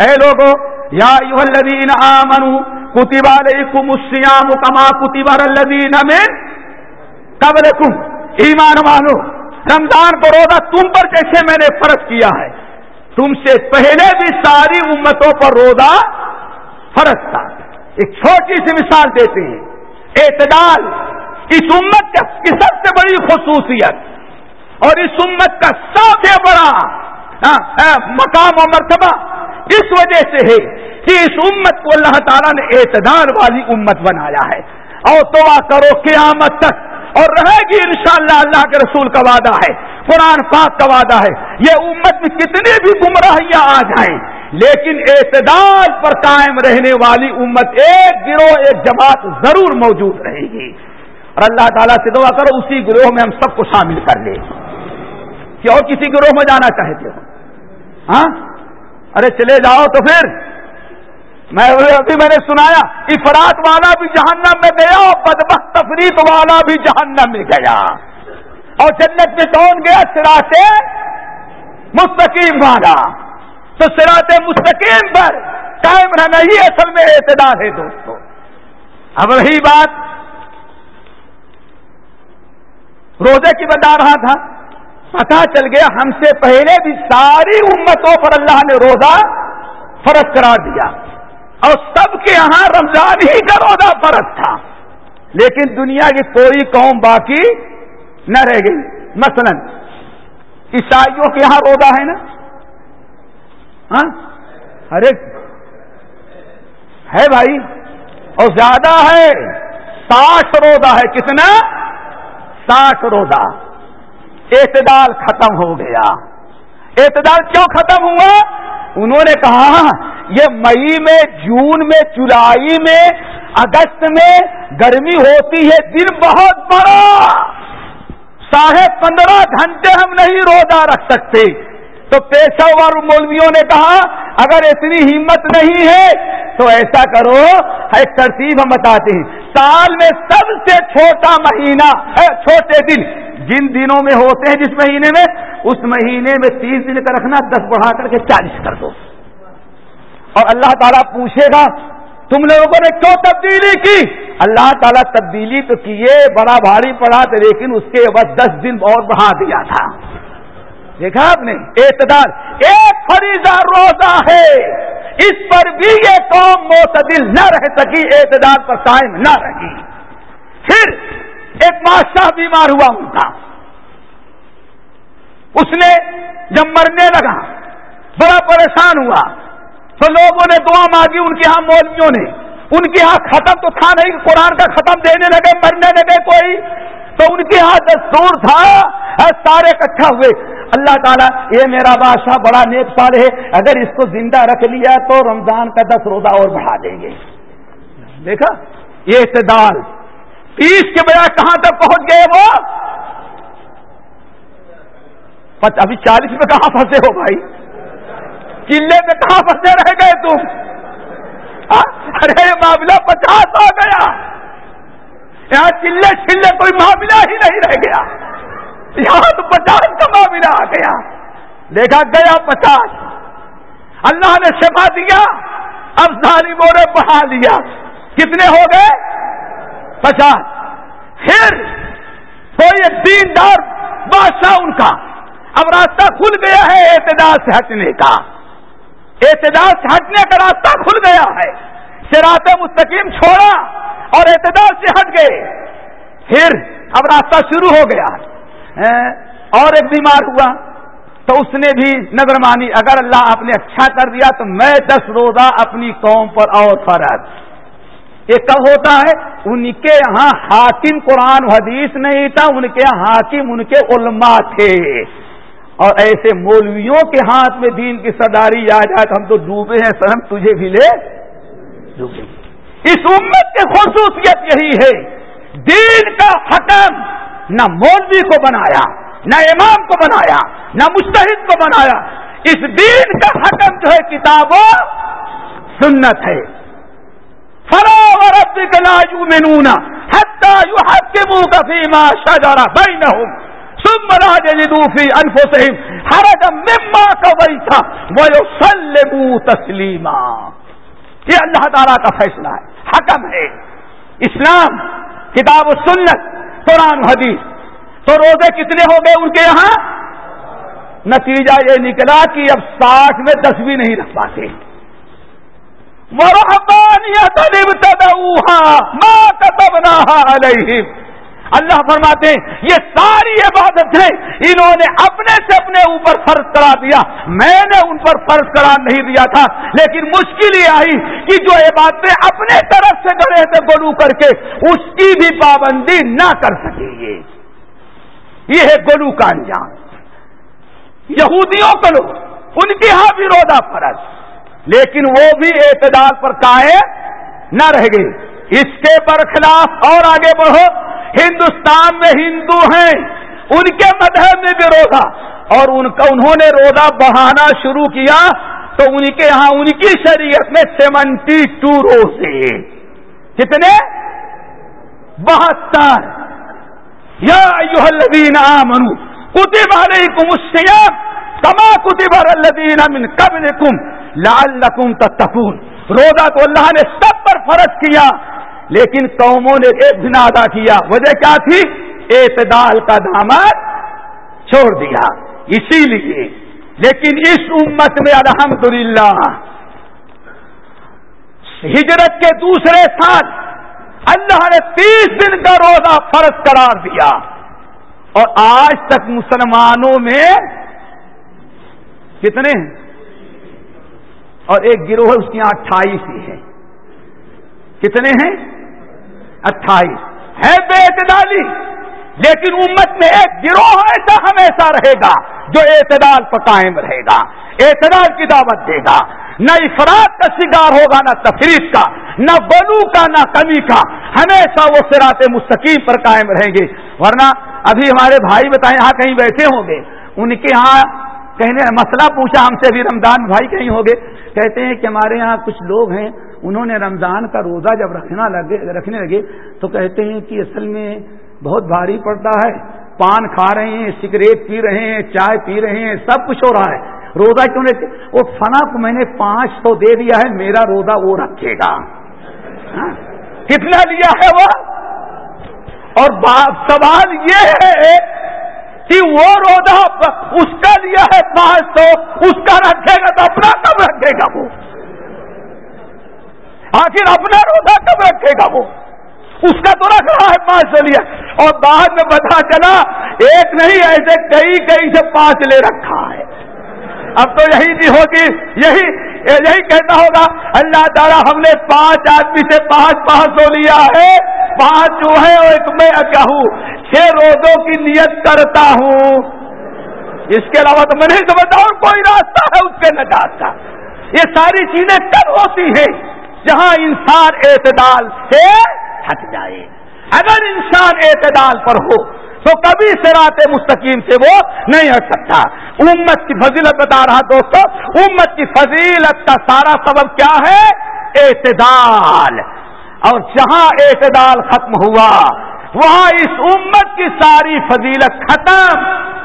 اے لوگو، یا الذین آمنو کتب علیکم السیام کما کتب الذین من قبلکم۔ ایمان مانو رمضان کو روزہ تم پر جیسے میں نے فرض کیا ہے۔ تم سے پہلے بھی ساری امتوں پر روزہ فرق تھا۔ ایک چھوٹی سی مثال دیتے ہیں۔ اعتدال اس امت کی سب سے بڑی خصوصیت اور اس امت کا سب سے بڑا ہاں، مقام و مرتبہ اس وجہ سے ہے کہ اس امت کو اللہ تعالیٰ نے اعتدال والی امت بنایا ہے۔ اور تو کرو قیامت تک اور رہے گی انشاءاللہ اللہ کے رسول کا وعدہ ہے۔ قرآن پاک کا وعدہ ہے۔ یہ امت میں کتنی بھی گمراہیاں آ جائیں لیکن اعتدال پر قائم رہنے والی امت ایک گروہ، ایک جماعت ضرور موجود رہے گی۔ اور اللہ تعالیٰ سے دعا کرو، اسی گروہ میں ہم سب کو شامل کر لیں۔ کیوں کسی گروہ میں جانا چاہتے ہو؟ ہاں؟ ارے چلے جاؤ تو پھر۔ میں ابھی میں نے سنایا افراد والا بھی جہنم میں گیا اور بدبخت تفریح والا بھی جہنم میں گیا۔ اور جنت میں کون گیا؟ سراسے مستقیم والا۔ تو سرات مستقیم پر قائم رہنا ہی اصل میں اعتدار ہے دوستو۔ اب رہی بات، روزے کی بتا رہا تھا پتا چل گیا ہم سے پہلے بھی ساری امتوں پر اللہ نے روزہ فرض قرار دیا۔ اور سب کے یہاں رمضان ہی کا روزہ فرض تھا۔ لیکن دنیا کی کوئی قوم باقی نہ رہ گئی۔ مثلا، عیسائیوں کے یہاں روزہ ہے نا؟ ہاں؟ ارے، ہے بھائی، اور زیادہ ہے، ساٹھ روزہ ہے، کتنا؟ ساٹھ روزہ۔ اعتدال ختم ہو گیا۔ اعتدال کیوں ختم ہوا؟ انہوں نے کہا، یہ مئی میں، جون میں، جولائی میں، اگست میں گرمی ہوتی ہے، دن بہت بڑا۔ ساڑھے پندرہ گھنٹے ہم نہیں روزہ رکھ سکتے۔ تو پیشہ ور مولویوں نے کہا، اگر اتنی ہمت نہیں ہے، تو ایسا کرو، ایک ترتیب ہم بتاتے ہیں۔ سال میں سب سے چھوٹا مہینہ چھوٹے دن۔ جن دنوں میں ہوتے ہیں، جس مہینے میں؟ اس مہینے میں تیس دن کا رکھنا، دس بڑھا کر کے چالیس کر دو۔ اور اللہ تعالیٰ پوچھے گا، تم لوگوں نے کیوں تبدیلی کی؟ اللہ تعالیٰ تبدیلی تو کیے، بڑا بھاری پڑا تھا لیکن اس کے بعد دس دن اور بڑھا دیا تھا۔ دیکھا آپ نے؟ اعتدال۔ ایک فریضہ روزہ ہے۔ اس پر بھی یہ قوم معتدل نہ رہ سکی، اعتدال پر قائم نہ رہی۔ پھر ایک بادشاہ بیمار ہوا ان کا۔ اس نے جب مرنے لگا، بڑا پریشان ہوا۔ تو لوگوں نے دعا مانگی ان کے ہاں مولویوں نے۔ ان کے ہاں ختم تو تھا نہیں، قرآن کا ختم دینے لگے، مرنے لگے کوئی۔ تو ان کے ہاں دستور تھا، سارے اکٹھا ہوئے۔ اللہ تعالیٰ یہ میرا بادشاہ، بڑا نیک سال ہے، اگر اس کو زندہ رکھ لیا تو رمضان کا دس روزہ اور بڑھا دیں گے۔ دیکھا؟ یہ اعتدال۔ تیس کے بجائے کہاں تک پہنچ گئے وہ؟ ابھی چالیس میں کہاں پھنسے ہو بھائی؟ چلے میں کہاں پھنسے رہ گئے تم؟ ارے معاملہ پچاس ہو گیا۔ یہاں چلے چلے کوئی معاملہ ہی نہیں رہ گیا۔ یہاں تو پچاس کا معاملہ آ گیا۔ دیکھا گیا پچاس۔ اللہ نے شفا دیا، اب ظالموں نے بڑھا لیا۔ کتنے ہو گئے؟ پچاس۔ پھر کوئی دیندار بادشاہ ان کا۔ اب راستہ کھل گیا ہے اعتدال سے ہٹنے کا۔ اعتدال سے ہٹنے کا راستہ کھل گیا ہے۔ سراط مستقیم چھوڑا اور اعتدال سے ہٹ گئے۔ پھر اب راستہ شروع ہو گیا۔ اور ایک بیمار ہوا تو اس نے بھی نظر مانی، اگر اللہ آپ نے اچھا کر دیا تو میں دس روزہ اپنی قوم پر اور فرض یہ کب ہوتا ہے؟ ان کے یہاں حاکم قرآن حدیث نہیں تھا، ان کے یہاں حاکم، ان کے علماء تھے۔ اور ایسے مولویوں کے ہاتھ میں دین کی سرداری آ جائے تو ہم تو ڈوبے ہیں، سرم تجھے بھی لے ڈوبے۔ اس امت کی خصوصیت یہی ہے، دین کا حکم۔ نہ مولوی کو بنایا، نہ امام کو بنایا، نہ مستحد کو بنایا۔ اس دین کا حکم جو ہے کتابوں سنت ہے۔ فراور نونا حتہ یو حق کے منہ کا بھائی نہ ہوں ثم لا يجدوا في انفسهم حرجا مما قضيت ويسلموا تسليما۔ یہ اللہ تعالیٰ کا فیصلہ ہے، حکم ہے۔ اسلام، کتاب و سنت قرآن حدیث تو روزے کتنے ہو گئے ان کے یہاں؟ نتیجہ یہ نکلا کہ اب ساٹھ میں دسویں نہیں رکھ پاتے۔ مرحبانیت ماں کتبنا علیہم اللہ فرماتے ہیں، یہ ساری عبادتیں انہوں نے اپنے سے اپنے اوپر فرض کرا دیا۔ میں نے ان پر فرض کرا نہیں دیا تھا، لیکن مشکل یہ آئی کہ جو عبادتیں اپنے طرف سے کرے تھے گلو کر کے اس کی بھی پابندی نہ کر سکیں گے یہ ہے گلو کا انجام۔ یہودیوں کو لوگ ان کے ہاں بھی روزہ فرض، لیکن وہ بھی اعتدال پر قائم نہ رہ گئے۔ اس کے برخلاف اور آگے بڑھو۔ ہندوستان میں ہندو ہیں، ان کے مذہب میں بھی روزہ۔ اور ان کا انہوں نے روزہ بڑھانا شروع کیا تو ان کے یہاں ان کی شریعت میں سیونٹی ٹو روزے۔ کتنے؟ بہتر۔ یا الذین آمنو کتب علیکم السیام کما کتب الذین من قبلکم لعلکم تتقون۔ روزہ تو اللہ نے سب پر فرض کیا۔ لیکن قوموں نے ایک دن ادا کیا۔ وجہ کیا تھی؟ اعتدال کا داماد چھوڑ دیا۔ اسی لیے۔ لیکن اس امت میں الحمدللہ ہجرت کے دوسرے سال اللہ نے تیس دن کا روزہ فرض قرار دیا۔ اور آج تک مسلمانوں میں کتنے ہیں؟ اور ایک گروہ اس کے یہاں اٹھائیس ہی ہے۔ کتنے ہیں؟ اٹھائیس۔ ہے بے اعتدالی۔ لیکن امت میں ایک گروہ ایسا ہمیشہ رہے گا جو اعتدال پر قائم رہے گا، اعتدال کی دعوت دے گا۔ نہ افراد کا شکار ہوگا، نہ تفریح کا، نہ بلو کا، نہ کمی کا۔ ہمیشہ وہ سرات مستقیم پر قائم رہیں گے۔ ورنہ ابھی ہمارے بھائی بتائیں، یہاں کہیں بیٹھے ہوں گے۔ ان کے یہاں کہنے، مسئلہ پوچھا ہم سے، ابھی رمضان بھائی کہیں ہوں گے؟ کہتے ہیں کہ ہمارے یہاں کچھ لوگ ہیں انہوں نے رمضان کا روزہ جب رکھنا لگے رکھنے لگے تو کہتے ہیں کہ اصل میں بہت بھاری پڑتا ہے۔ پان کھا رہے ہیں، سگریٹ پی رہے ہیں، چائے پی رہے ہیں، سب کچھ ہو رہا ہے۔ روزہ کیوں نہیں وہ فنا کو میں نے پانچ سو دے دیا ہے، میرا روزہ وہ رکھے گا۔ ہاں؟ کتنا لیا ہے وہ؟ اور سوال یہ ہے کہ وہ روزہ اس کا لیا ہے پانچ سو، اس کا رکھے گا تو اپنا کب رکھے گا وہ؟ آخر اپنا روزہ کب رکھے گا وہ؟ اس کا تو رکھ رہا ہے پانچ سو لیا اور بعد میں پتا چلا، ایک نہیں، ایسے کئی کئی سے پانچ لے رکھا ہے۔ اب تو یہی نہیں ہوگی، یہی یہی کہتا ہوگا، اللہ تعالیٰ ہم نے پانچ آدمی سے پانچ پانچ سو لیا ہے۔ پانچ جو ہے ایک میں کیا ہوں؟ چھ روزوں کی نیت کرتا ہوں۔ اس کے علاوہ تو میں نہیں سمجھتا اور کوئی راستہ ہے اس کے نجات کا۔ یہ ساری چیزیں کب ہوتی ہیں؟ جہاں انسان اعتدال سے ہٹ جائے۔ اگر انسان اعتدال پر ہو، تو کبھی سرات مستقیم سے وہ نہیں ہٹ سکتا۔ امت کی فضیلت بتا رہا دوستو، امت کی فضیلت کا سارا سبب کیا ہے؟ اعتدال۔ اور جہاں اعتدال ختم ہوا، وہاں اس امت کی ساری فضیلت ختم۔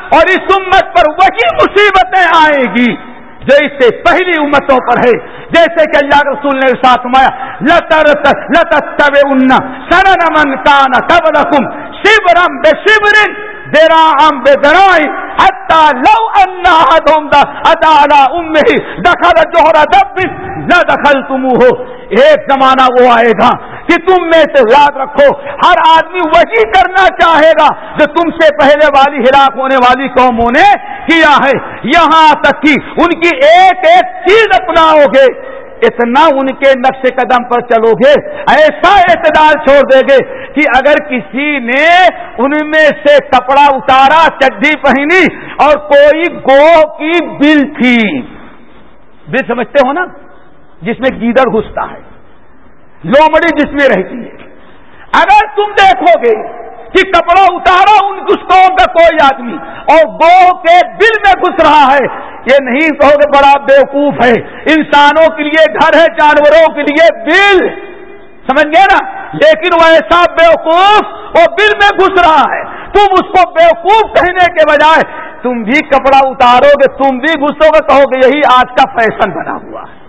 اور اس امت پر وہی مصیبتیں آئیں گی۔ جو اس سے پہلی امتوں پر ہے، جیسے کہ اللہ رسول نے ساتھ مایا لتر لتب ان سرن من کان تب رقم شیورم بے شیورن دیرا ام بے درائی حتا لو ان اللہ ادالا ام ہی دخل جوہرا دب نہ دخل تم ہو ایک زمانہ وہ آئے گا کہ تم میں سے یاد رکھو، ہر آدمی وہی کرنا چاہے گا جو تم سے پہلے والی ہلاک ہونے والی قوموں نے کیا ہے۔ یہاں تک کہ ان کی ایک ایک چیز اپناؤ گے۔ اتنا ان کے نقش قدم پر چلو گے، ایسا اعتدال چھوڑ دے گے کہ اگر کسی نے ان میں سے کپڑا اتارا، چڈی پہنی اور کوئی گو کی بل تھی۔ بل سمجھتے ہو نا؟ جس میں گیدڑ گھستا ہے۔ لومڑی جس میں رہتی ہے۔ اگر تم دیکھو گے کہ کپڑا اتارا ان قوم کا کوئی آدمی اور گو کے دل میں گھس رہا ہے، یہ نہیں کہو کہ بڑا بیوقوف ہے۔ انسانوں کے لیے گھر ہے، جانوروں کے لیے بل۔ سمجھ گئے نا؟ لیکن وہ ایسا بیوقوف وہ بل میں گھس رہا ہے۔ تم اس کو بیوقوف کہنے کے بجائے تم بھی کپڑا اتارو گے، تم بھی گھسو گے، کہو گے یہی آج کا فیشن بنا ہوا ہے۔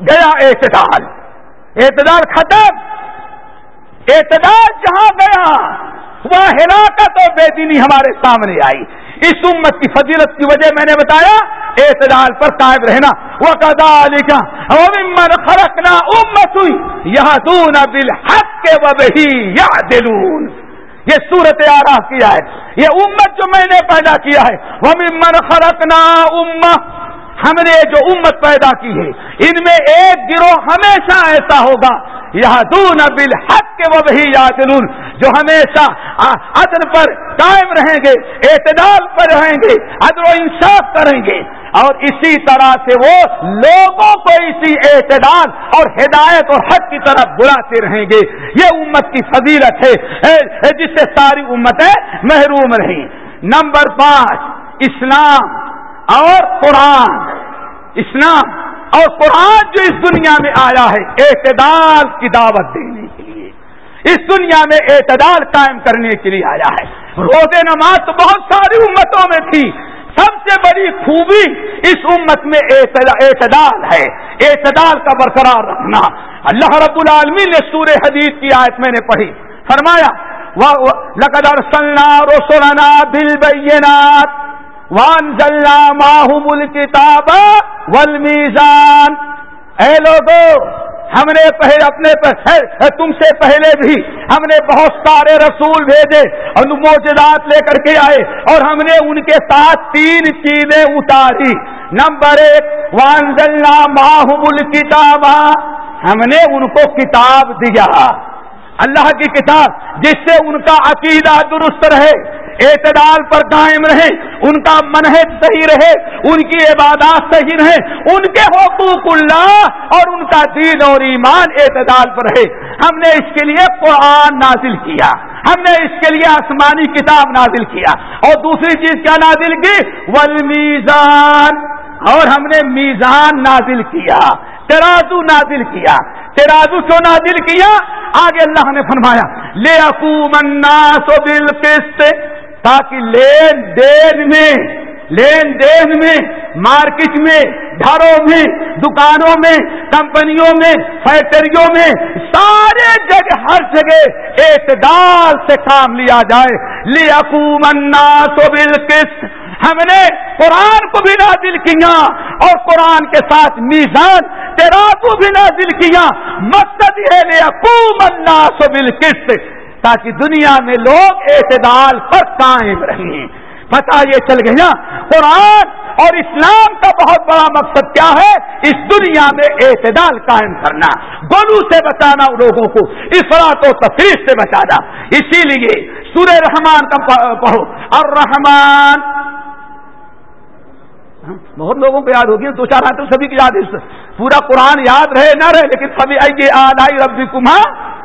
گیا اعتدال۔ اعتدال ختم۔ اعتدال جہاں گیا، وہاں ہلاکت اور بے دینی ہمارے سامنے آئی۔ اس امت کی فضیلت کی وجہ میں نے بتایا، اعتدال پر قائم رہنا۔ وہ کدا لکھا خرکنا امت ہوئی یہ دون بل حق کے وبہی یا دلون یہ صورت آرا کیا ہے یہ امت جو میں نے پیدا کیا ہے وہ ممن خرکنا امت ہم نے جو امت پیدا کی ہے، ان میں ایک گروہ ہمیشہ ایسا ہوگا یہ دون بل حق کے وہ وہی یاد جو ہمیشہ عدل پر قائم رہیں گے، اعتدال پر رہیں گے، عدل و انصاف کریں گے۔ اور اسی طرح سے وہ لوگوں کو اسی اعتدال اور ہدایت اور حق کی طرف بلاتے رہیں گے۔ یہ امت کی فضیلت ہے جس سے ساری امتیں محروم رہیں۔ نمبر پانچ، اسلام۔ اور قرآن، اسلام اور قرآن جو اس دنیا میں آیا ہے، اعتدال کی دعوت دینے کے لیے، اس دنیا میں اعتدال قائم کرنے کے لیے آیا ہے۔ روز نماز تو بہت ساری امتوں میں تھی۔ سب سے بڑی خوبی اس امت میں اعتدال ہے۔ اعتدال کا برقرار رکھنا۔ اللہ رب العالمین نے سورہ حدیث کی آیت میں نے پڑھی۔ فرمایا لقد ارسلنا رسلنا بالبینات وان ضلع ماہم کتاب والمیزان اے لوگوں ہم نے پہلے اپنے تم سے پہلے بھی ہم نے بہت سارے رسول بھیجے اور موجودات لے کر کے آئے اور ہم نے ان کے ساتھ تین چیزیں اتاری۔ نمبر ایک وانزلنا ماہم الکتاب ہم نے ان کو کتاب دیا۔ اللہ کی کتاب جس سے ان کا عقیدہ درست رہے، اعتدال پر قائم رہے، ان کا منہج صحیح رہے، ان کی عبادات صحیح رہے، ان کے حقوق اللہ اور ان کا دین اور ایمان اعتدال پر رہے۔ ہم نے اس کے لیے قرآن نازل کیا، ہم نے اس کے لیے آسمانی کتاب نازل کیا۔ اور دوسری چیز کیا نازل کی؟ والمیزان۔ اور ہم نے میزان نازل کیا، ترازو نازل کیا۔ ترازو کیوں نازل کیا؟ آگے اللہ نے فرمایا لے الناس بالقسط، تاکہ لین دین میں، لین دین میں، مارکیٹ میں، گھروں میں، دکانوں میں، کمپنیوں میں، فیکٹریوں میں، سارے جگہ، ہر جگہ اعتدال سے کام لیا جائے۔ لیا تو بالکش ہم نے قرآن کو بھی نازل کیا اور قرآن کے ساتھ میزان تیرا کو بھی نازل کیا۔ مقصد یہ لیا الناس بالکش تاکہ دنیا میں لوگ اعتدال پر قائم رہیں۔ پتا یہ چل گیا۔ قرآن اور اسلام کا بہت بڑا مقصد کیا ہے؟ اس دنیا میں اعتدال قائم کرنا۔ گلو سے بچانا لوگوں کو افراد و تفریح سے بچانا۔ اسی لیے سورہ رحمان کا پڑھو۔ اور رحمان بہت لوگوں کو یاد ہوگی، دو چار آتے سبھی کی یاد ہے پورا قرآن یاد رہے، نہ رہے، لیکن سبھی آئی آئی ربی کمار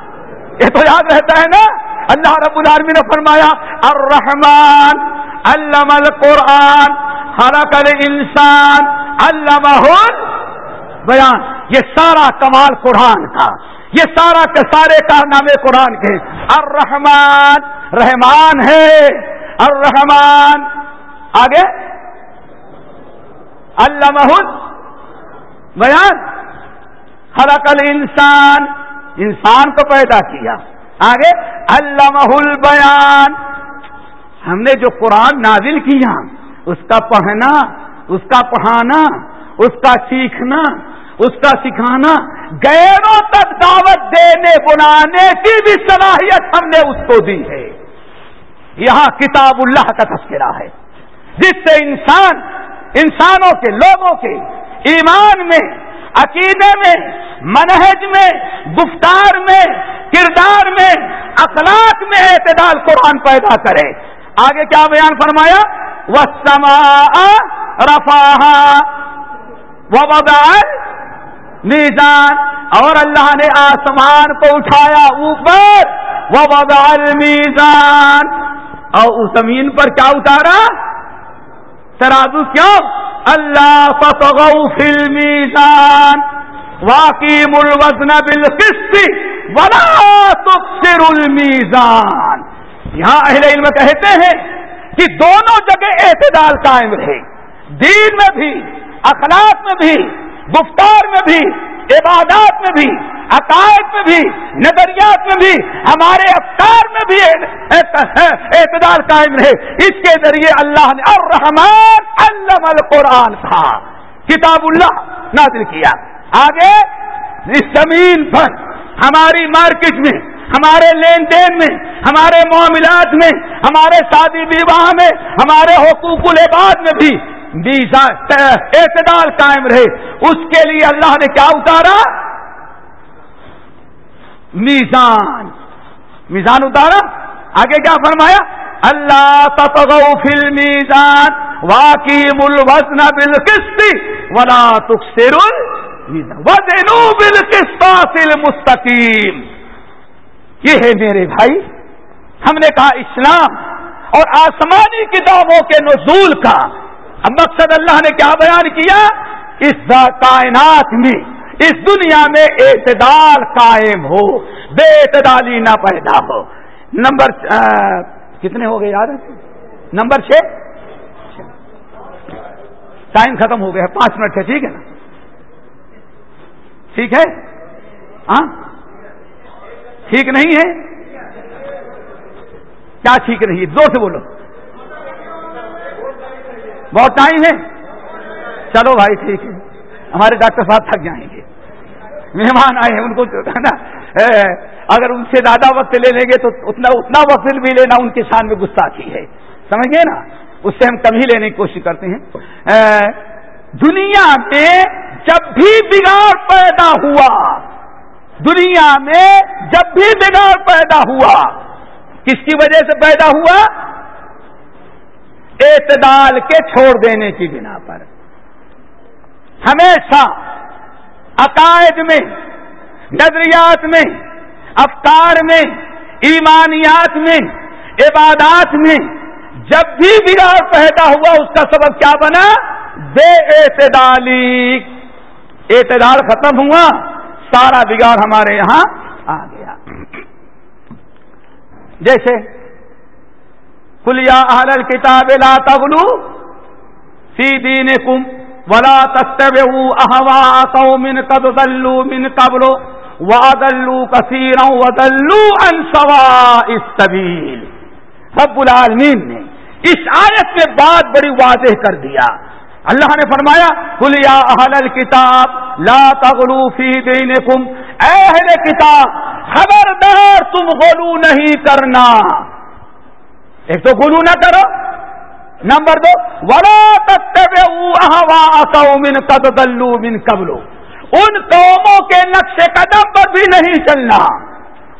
یہ تو یاد رہتا ہے نا؟ اللہ رب العالمین نے فرمایا، الرحمن علم القرآن، خلق الانسان علمہ بیان۔ یہ سارا کمال قرآن کا، یہ سارا کے سارے کارنامے قرآن کے۔ الرحمن رحمان ہے۔ الرحمن، آگے۔ علامہ بیان. خلق الانسان. انسان کو پیدا کیا. آگے علامہ البیان ہم نے جو قرآن نازل کیا، اس کا پڑھنا، اس کا پڑھانا، اس کا سیکھنا، اس کا سکھانا، غیروں تک دعوت دینے، بنانے کی بھی صلاحیت ہم نے اس کو دی ہے۔ یہاں کتاب اللہ کا تذکرہ ہے، جس سے انسان انسانوں کے، لوگوں کے ایمان میں، عقیدے میں، منہج میں، گفتار میں، کردار میں، اخلاق میں اعتدال قرآن پیدا کرے۔ آگے کیا بیان فرمایا؟ وہ سما رفا وہ میزان اور اللہ نے آسمان کو اٹھایا اوپر۔ وہ بدال میزان اور اس زمین پر کیا اتارا؟ ترازو کیوں؟ اللہ فتغو فی المیزان واقیم الوزن بالقسط ولا تقصر المیزان یہاں اہل علم کہتے ہیں کہ دونوں جگہ اعتدال قائم رہے۔ دین میں بھی، اخلاق میں بھی، گفتار میں بھی، عبادات میں بھی۔ عقائد میں بھی، نظریات میں بھی، ہمارے افطار میں بھی اعتدال قائم رہے۔ اس کے ذریعے اللہ نے الرحمان علم القرآن تھا۔ کتاب اللہ نازل کیا۔ آگے، اس زمین پر، ہماری مارکیٹ میں، ہمارے لین دین میں، ہمارے معاملات میں، ہمارے شادی وواہ میں، ہمارے حقوق العباد میں بھی اعتدال قائم رہے۔ اس کے لیے اللہ نے کیا اتارا؟ میزان. میزان اتارا؟ آگے کیا فرمایا؟ اللہ تطغوا فی المیزان واقیم الوزن بالقسط ولا تخسر الميزان وزنوا بالقسطاس المستقیم یہ ہے میرے بھائی، ہم نے کہا اسلام اور آسمانی کتابوں کے نزول کا مقصد اللہ نے کیا بیان کیا؟ اس کائنات میں اس دنیا میں اعتدال قائم ہو، بے اعتدالی نہ پیدا ہو۔ نمبر کتنے ہو گئے یار نمبر چھ۔ ٹائم ختم ہو گیا، پانچ منٹ ہے، ٹھیک ہے نا؟ ٹھیک ہے؟ ہاں ٹھیک نہیں ہے؟ کیا ٹھیک نہیں ہے؟ دو سے بولو۔ بہت ٹائم ہے۔ چلو بھائی، ٹھیک ہے۔ ہمارے ڈاکٹر صاحب تھک جائیں گے۔ مہمان آئے ہیں، ان کو نا اگر ان سے زیادہ وقت لے لیں گے تو اتنا اتنا وقت بھی لینا ان کے شان میں گستاخی ہے۔ سمجھ گئے نا؟ اس سے ہم کبھی لینے کی کوشش کرتے ہیں۔ دنیا میں جب بھی بگاڑ پیدا ہوا، دنیا میں جب بھی بگاڑ پیدا ہوا، کس کی وجہ سے پیدا ہوا؟ اعتدال کے چھوڑ دینے کی بنا پر۔ ہمیشہ عقائد میں، نظریات میں افطار میں، ایمانیات میں، عبادات میں، جب بھی بگاڑ پیدا ہوا اس کا سبب کیا بنا؟ بے اعتدالی۔ اعتدال ختم ہوا، سارا بگاڑ ہمارے یہاں آ گیا۔ جیسے کلیا اہل کتاب لا تغلو فی دین کم ولا احوا قوم قد ضلوا من قبل وادلوا كثيرا وضلوا عن سواء السبيل. رب العالمین نے اس آیت میں بات بڑی واضح کر دیا۔ اللہ نے فرمایا کلیا اہل الکتاب لا تغلو فی دینکم۔ اے اہل کتاب، خبردار تم غلو نہیں کرنا۔ ایک تو غلو نہ کرو نمبر دو، ولا من قد من قبل۔ ان قوموں کے نقش قدم پر بھی نہیں چلنا،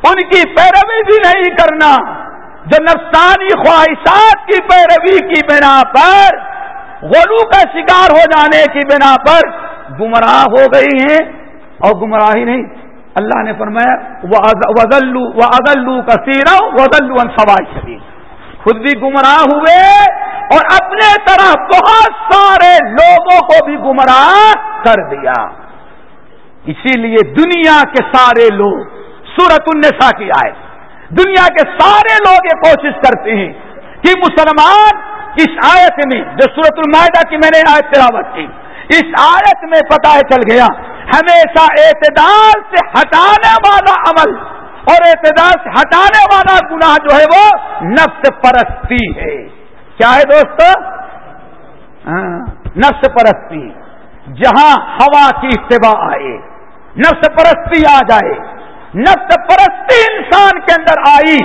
ان کی پیروی بھی نہیں کرنا۔ جو نفسانی خواہشات کی پیروی کی بنا پر، غلو کا شکار ہو جانے کی بنا پر گمراہ ہو گئی ہیں اور گمراہی نہیں۔ اللہ نے فرمایا وہ ادلو کا سیرا وزلو سوال شدید خود بھی گمراہ ہوئے اور اپنے طرح بہت سارے لوگوں کو بھی گمراہ کر دیا۔ اسی لیے دنیا کے سارے لوگ سورت النساء کی آئے دنیا کے سارے لوگ یہ کوشش کرتے ہیں کہ مسلمان اس آیت میں، جو سورت المائدہ کی میں نے آیت تلاوت کی، اس آیت میں پتا چل گیا، ہمیشہ اعتدال سے ہٹانے والا عمل اور اعتدال سے ہٹانے والا گناہ جو ہے وہ نفس پرستی ہے۔ کیا ہے دوست؟ ہاں، نفس پرستی۔ جہاں ہوا کی اتباع آئے، نفس پرستی آ جائے۔ نفس پرستی انسان کے اندر آئی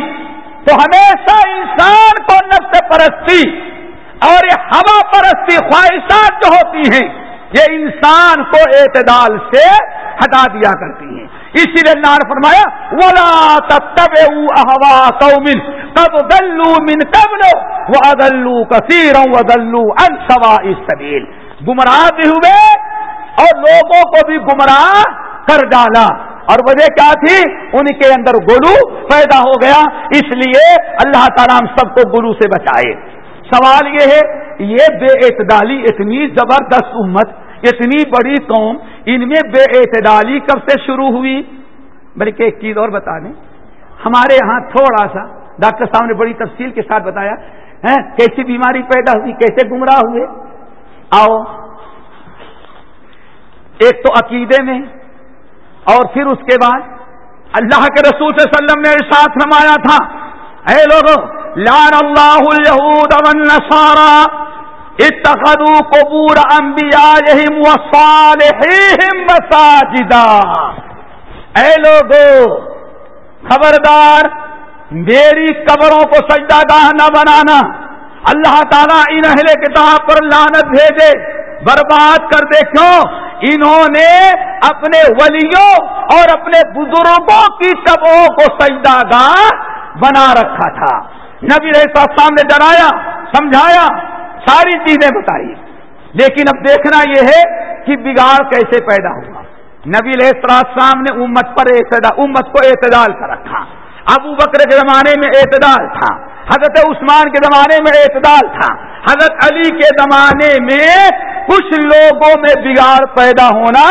تو ہمیشہ انسان کو نفس پرستی اور یہ ہوا پرستی خواہشات جو ہوتی ہیں، یہ انسان کو اعتدال سے ہٹا دیا کرتی ہیں۔ اسی لیے نار فرمایا، ولا تب احوا قومن تب دلو من قبل وہ ادلو کثیر ادلو انسوا سبیل گمراہ بھی ہوئے اور لوگوں کو بھی گمراہ کر ڈالا۔ اور وجہ کیا تھی؟ ان کے اندر گلو پیدا ہو گیا۔ اس لیے اللہ تعالیٰ ہم سب کو گلو سے بچائے۔ سوال یہ ہے، یہ بے اعتدالی اتنی زبردست امت اتنی بڑی قوم ان میں بے اعتدالی کب سے شروع ہوئی؟ بلکہ ایک چیز اور بتا دیں۔ ہمارے یہاں تھوڑا سا ڈاکٹر صاحب نے بڑی تفصیل کے ساتھ بتایا کیسی بیماری پیدا ہوئی، کیسے گمراہ ہوئے؟ آؤ۔ ایک تو عقیدے میں، اور پھر اس کے بعد اللہ کے رسول صلی اللہ علیہ وسلم نے ساتھ رمایا تھا، اے لوگوں لان اللہ اليهود والنصارى اتخذوا قبور انبیائهم وصالحیهم مساجدا. اے لوگو، خبردار، میری قبروں کو سجدہ گاہ نہ بنانا، اللہ تعالیٰ ان اہل کتاب پر لانت بھیجے، برباد کر دے۔ کیوں؟ انہوں نے اپنے ولیوں اور اپنے بزرگوں کی قبروں کو سجدہ گاہ بنا رکھا تھا۔ نبی رہے نے ڈرایا سمجھایا ساری چیزیں بتائی لیکن اب دیکھنا یہ ہے کہ بگاڑ کیسے پیدا ہوا۔ نبی السلام نے امت پر اعتدال، امت کو اعتدال کر رکھا۔ ابو بکر کے زمانے میں اعتدال تھا۔ حضرت عثمان کے زمانے میں اعتدال تھا۔ حضرت علی کے زمانے میں کچھ لوگوں میں بگاڑ پیدا ہونا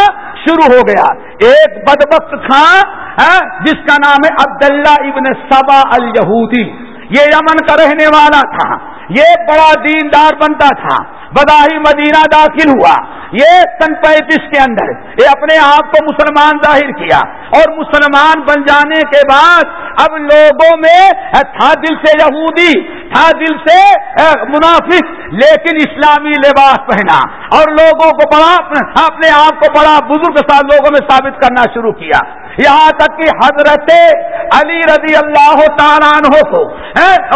شروع ہو گیا۔ ایک بدبخت تھا ہاں، جس کا نام ہے عبداللہ ابن سبا الہودی یہ یمن کا رہنے والا تھا۔ یہ بڑا دیندار بنتا تھا۔ بداہی مدینہ داخل ہوا۔ یہ سن پینتیس کے اندر یہ اپنے آپ کو مسلمان ظاہر کیا۔ اور مسلمان بن جانے کے بعد اب لوگوں میں تھا دل سے یہودی، تھا دل سے منافق، لیکن اسلامی لباس پہنا۔ اور لوگوں کو بڑا، اپنے آپ کو بڑا بزرگ ساتھ لوگوں میں ثابت کرنا شروع کیا۔ یہاں تک کہ حضرت علی رضی اللہ تعالیٰ عنہ کو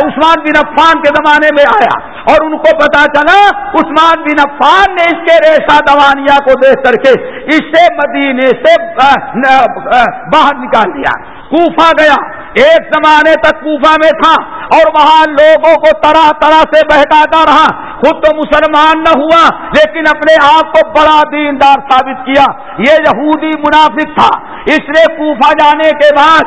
عثمان بن عفان کے زمانے میں آیا اور ان کو پتا چلا عثمان بن عفان نے اس کے ریشہ دوانیہ کو دیکھ کر کے اس سے مدینے سے باہر نکال دیا۔ کوفہ گیا۔ ایک زمانے تک کوفہ میں تھا اور وہاں لوگوں کو طرح طرح سے بہتاتا رہا۔ خود تو مسلمان نہ ہوا، لیکن اپنے آپ کو بڑا دیندار ثابت کیا۔ یہ یہودی منافق تھا۔ اس نے کوفہ جانے کے بعد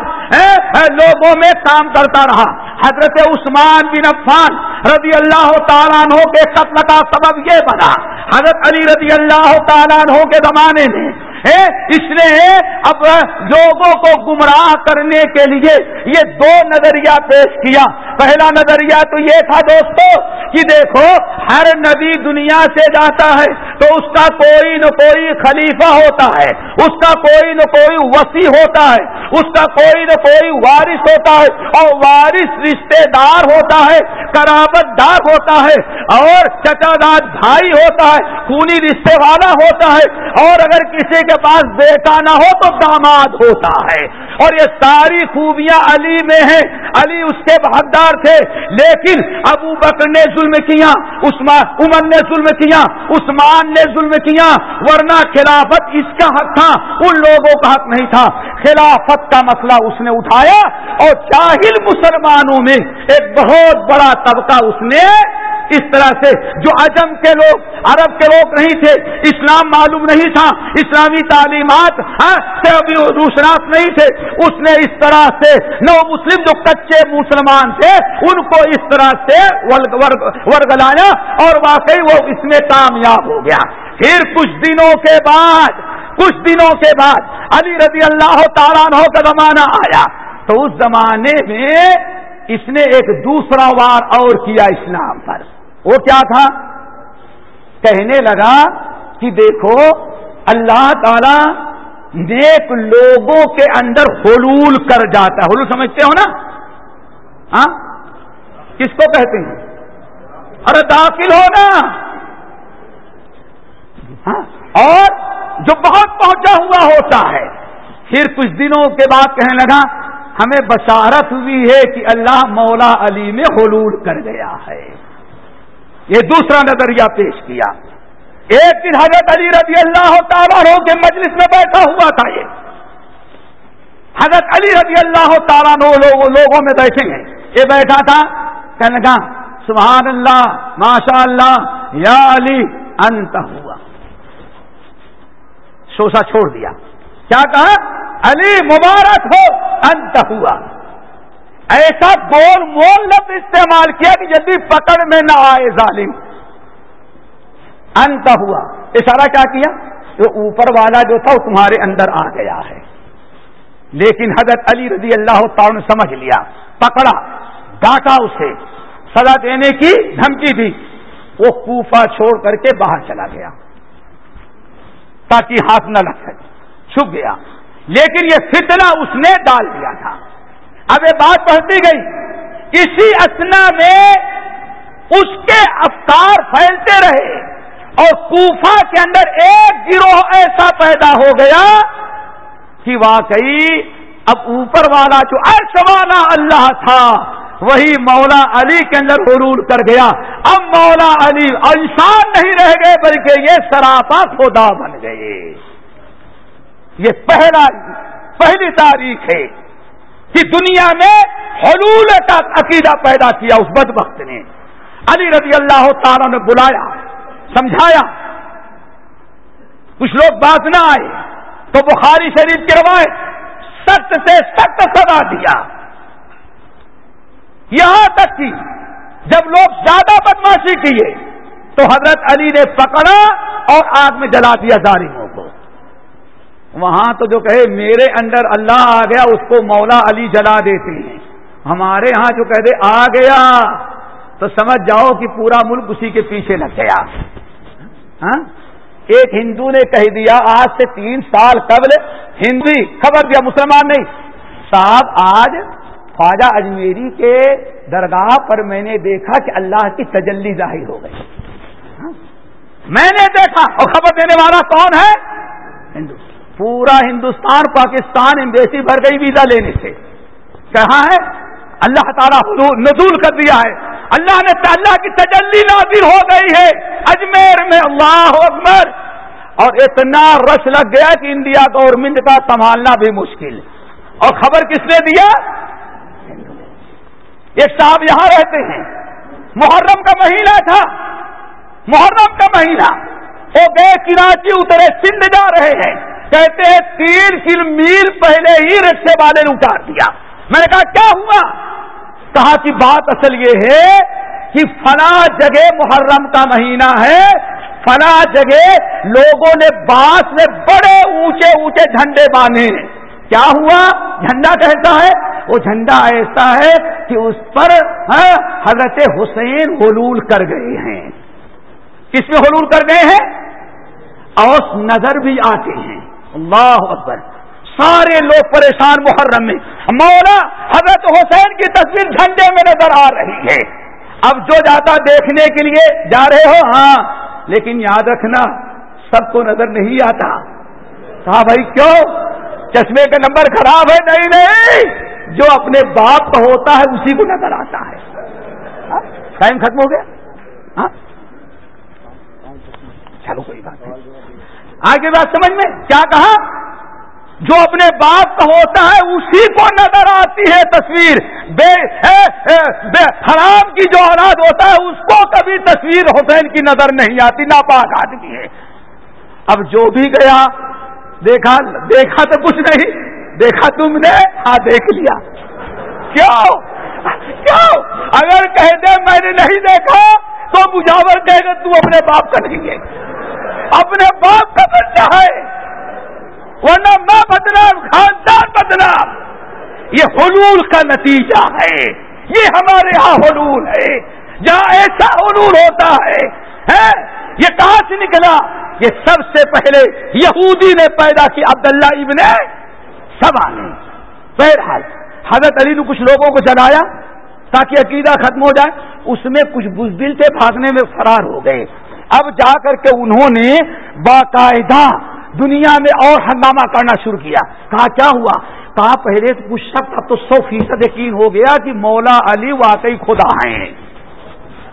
لوگوں میں کام کرتا رہا۔ حضرت عثمان بن عفان رضی اللہ تعالیٰ عنہ کے قتل کا سبب یہ بنا۔ حضرت علی رضی اللہ تعالیٰ عنہ کے زمانے میں اس نے اب لوگوں کو گمراہ کرنے کے لیے یہ دو نظریہ پیش کیا۔ پہلا نظریہ تو یہ تھا دوستو کہ دیکھو ہر نبی دنیا سے جاتا ہے تو اس کا کوئی نہ کوئی خلیفہ ہوتا ہے، اس کا کوئی نہ کوئی وسیع ہوتا ہے، اس کا کوئی نہ کوئی وارث ہوتا ہے اور وارث رشتے دار ہوتا ہے کرابت دار ہوتا ہے اور چچا داد بھائی ہوتا ہے، خونی رشتے والا ہوتا ہے اور اگر کسی کے پاس بیٹا نہ ہو تو داماد ہوتا ہے۔ اور یہ ساری خوبیاں علی میں ہیں۔ علی اس کے بہتدار تھے۔ لیکن ابو بکر نے ظلم کیا، عثمان، عمر نے ظلم کیا، عثمان نے ظلم کیا۔ ورنہ خلافت اس کا حق تھا۔ ان لوگوں کا حق نہیں تھا۔ خلافت کا مسئلہ اس نے اٹھایا۔ اور چاہل مسلمانوں میں ایک بہت بڑا طبقہ اس نے اس طرح سے جو عجم کے لوگ، عرب کے لوگ نہیں تھے، اسلام معلوم نہیں تھا، اسلامی تعلیمات ہاں، سے روشناس نہیں تھے، اس نے اس طرح سے نو مسلم جو کچے مسلمان تھے، ان کو اس طرح سے ورگ لایا اور واقعی وہ اس میں کامیاب ہو گیا۔ پھر کچھ دنوں کے بعد، کچھ دنوں کے بعد علی رضی اللہ تعالیٰ کا زمانہ آیا۔ تو اس زمانے میں اس نے ایک دوسرا وار اور کیا اسلام پر۔ وہ کیا تھا؟ کہنے لگا کہ دیکھو، اللہ تعالی نیک لوگوں کے اندر حلول کر جاتا ہے۔ حلول سمجھتے ہو نا؟ ہاں؟ کس کو کہتے ہیں؟ ارے داخل ہونا ہاں؟ اور جو بہت پہنچا ہوا ہوتا ہے۔ پھر کچھ دنوں کے بعد کہنے لگا، ہمیں بشارت ہوئی ہے کہ اللہ مولا علی میں حلول کر گیا ہے۔ یہ دوسرا نظریہ پیش کیا۔ ایک دن حضرت علی رضی اللہ تعالیٰ کے مجلس میں بیٹھا ہوا تھا یہ۔ حضرت علی رضی اللہ تعالیٰ لوگوں میں بیٹھے ہیں۔ یہ بیٹھا تھا۔ کہنے لگا، سبحان اللہ ماشاء اللہ یا علی، انت ہوا۔ سوسا چھوڑ دیا۔ کیا کہا؟ علی، مبارک ہو، انت ہوا۔ ایسا گول مول لفظ استعمال کیا کہ جلدی پکڑ میں نہ آئے ظالم۔ انت ہوا۔ اشارہ کیا کیا؟ جو اوپر والا جو تھا وہ تمہارے اندر آ گیا ہے۔ لیکن حضرت علی رضی اللہ تعالی نے سمجھ لیا۔ پکڑا، ڈانٹا اسے۔ سزا دینے کی دھمکی دی۔ وہ کوفہ چھوڑ کر کے باہر چلا گیا۔ تاکہ ہاتھ نہ لگ سکے، چھپ گیا۔ لیکن یہ فتنہ اس نے ڈال دیا تھا۔ اب یہ بات پہنچتی گئی۔ اسی اسنا میں اس کے افکار پھیلتے رہے اور کوفہ کے اندر ایک گروہ ایسا پیدا ہو گیا کہ واقعی اب اوپر والا جو عرش والا اللہ تھا، وہی مولا علی کے اندر حرور کر گیا۔ اب مولا علی انسان نہیں رہ گئے، بلکہ یہ سراپا خدا بن گئے۔ یہ پہلا، پہلی تاریخ ہے۔ کہ دنیا میں حلول کا عقیدہ پیدا کیا اس بد وقت نے۔ علی رضی اللہ تعالیٰ نے بلایا، سمجھایا۔ کچھ لوگ بات نہ آئے، تو بخاری شریف کے روایت سخت سے سخت سزا دیا۔ یہاں تک کہ جب لوگ زیادہ بدماشی کیے، تو حضرت علی نے پکڑا اور آگ میں جلا دیا ظالموں کو۔ وہاں تو جو کہے میرے اندر اللہ آ گیا، اس کو مولا علی جلا دیتے ہیں۔ ہمارے ہاں جو کہہ دے آ گیا، تو سمجھ جاؤ کہ پورا ملک اسی کے پیچھے لگ گیا۔ ہاں؟ ایک ہندو نے کہہ دیا، آج سے تین سال قبل ہندو خبر دیا مسلمان نہیں۔ صاحب، آج خواجہ اجمیری کے درگاہ پر میں نے دیکھا کہ اللہ کی تجلی ظاہر ہو گئی۔ ہاں؟ میں نے دیکھا اور خبر دینے والا کون ہے؟ ہندو۔ پورا ہندوستان، پاکستان امبیسی بھر گئی ویزا لینے سے۔ کہاں ہے؟ اللہ تعالیٰ نزول کر دیا ہے۔ اللہ نے اللہ کی تجلی نازل ہو گئی ہے۔ اجمیر میں اللہ اکبر۔ اور اتنا رش لگ گیا کہ انڈیا گورنمنٹ کا سنبھالنا بھی مشکل۔ اور خبر کس نے دیا؟ ایک صاحب یہاں رہتے ہیں۔ محرم کا مہینہ تھا۔ محرم کا مہینہ۔ وہ گئے کراچی، اترے سندھ جا رہے ہیں۔ کہتے ہیں تین کل میل پہلے ہی رکشے والے نے اتار دیا۔ میں نے کہا، کیا ہوا؟ کہا کہ بات اصل یہ ہے کہ فلاں جگہ محرم کا مہینہ ہے۔ فلاں جگہ لوگوں نے بانس میں بڑے اونچے اونچے جھنڈے باندھے۔ کیا ہوا؟ جھنڈا کہتا ہے؟ وہ جھنڈا ایسا ہے کہ اس پر ہاں، حضرت حسین حلول کر گئے ہیں۔ کس میں حلول کر گئے ہیں؟ اور نظر بھی آتے ہیں۔ اللہ اکبر۔ سارے لوگ پریشان محرم میں۔ مولا، حضرت حسین کی تصویر جھنڈے میں نظر آ رہی ہے۔ اب جو جاتا دیکھنے کے لیے جا رہے ہو ہاں لیکن یاد رکھنا، سب کو نظر نہیں آتا۔ کہا، بھائی، کیوں؟ چشمے کا نمبر خراب ہے؟ نہیں نہیں۔ جو اپنے باپ کا ہوتا ہے، اسی کو نظر آتا ہے۔ ہاں، ٹائم ختم ہو گیا۔ ہاں۔ چلو، کوئی بات نہیں۔ آگے بات سمجھ میں؟ کیا کہا؟ جو اپنے باپ کا ہوتا ہے، اسی کو نظر آتی ہے تصویر۔ بے بے، حرام کی جو اولاد ہوتا ہے، اس کو کبھی تصویر حسین کی نظر نہیں آتی، ناپاک آدمی ہے۔ اب جو بھی گیا، دیکھا دیکھا تو کچھ نہیں، دیکھا تم نے ہاں دیکھ لیا۔ کیوں؟ کیوں؟ اگر کہہ دے میں نے نہیں دیکھا، تو بجاور کہے گا تو اپنے باپ کا نہیں ہے۔ اپنے باپ کا بچہ ہے۔ ورنہ ماں بدنام خاندان بدنام یہ حلول کا نتیجہ ہے۔ یہ ہمارے یہاں حلول ہے۔ جہاں ایسا حلول ہوتا ہے یہ کہاں سے نکلا؟ یہ سب سے پہلے یہودی نے پیدا کی عبداللہ ابن سبا نے بہرحال، حضرت علی نے کچھ لوگوں کو جلایا تاکہ عقیدہ ختم ہو جائے۔ اس میں کچھ بزدل تھے، بھاگنے میں فرار ہو گئے۔ اب جا کر کے انہوں نے باقاعدہ دنیا میں اور ہنگامہ کرنا شروع کیا۔ کہا، کیا ہوا؟ کہا، پہلے تو کچھ شخص اب تو سو فیصد یقین ہو گیا کہ مولا علی واقعی خدا ہیں۔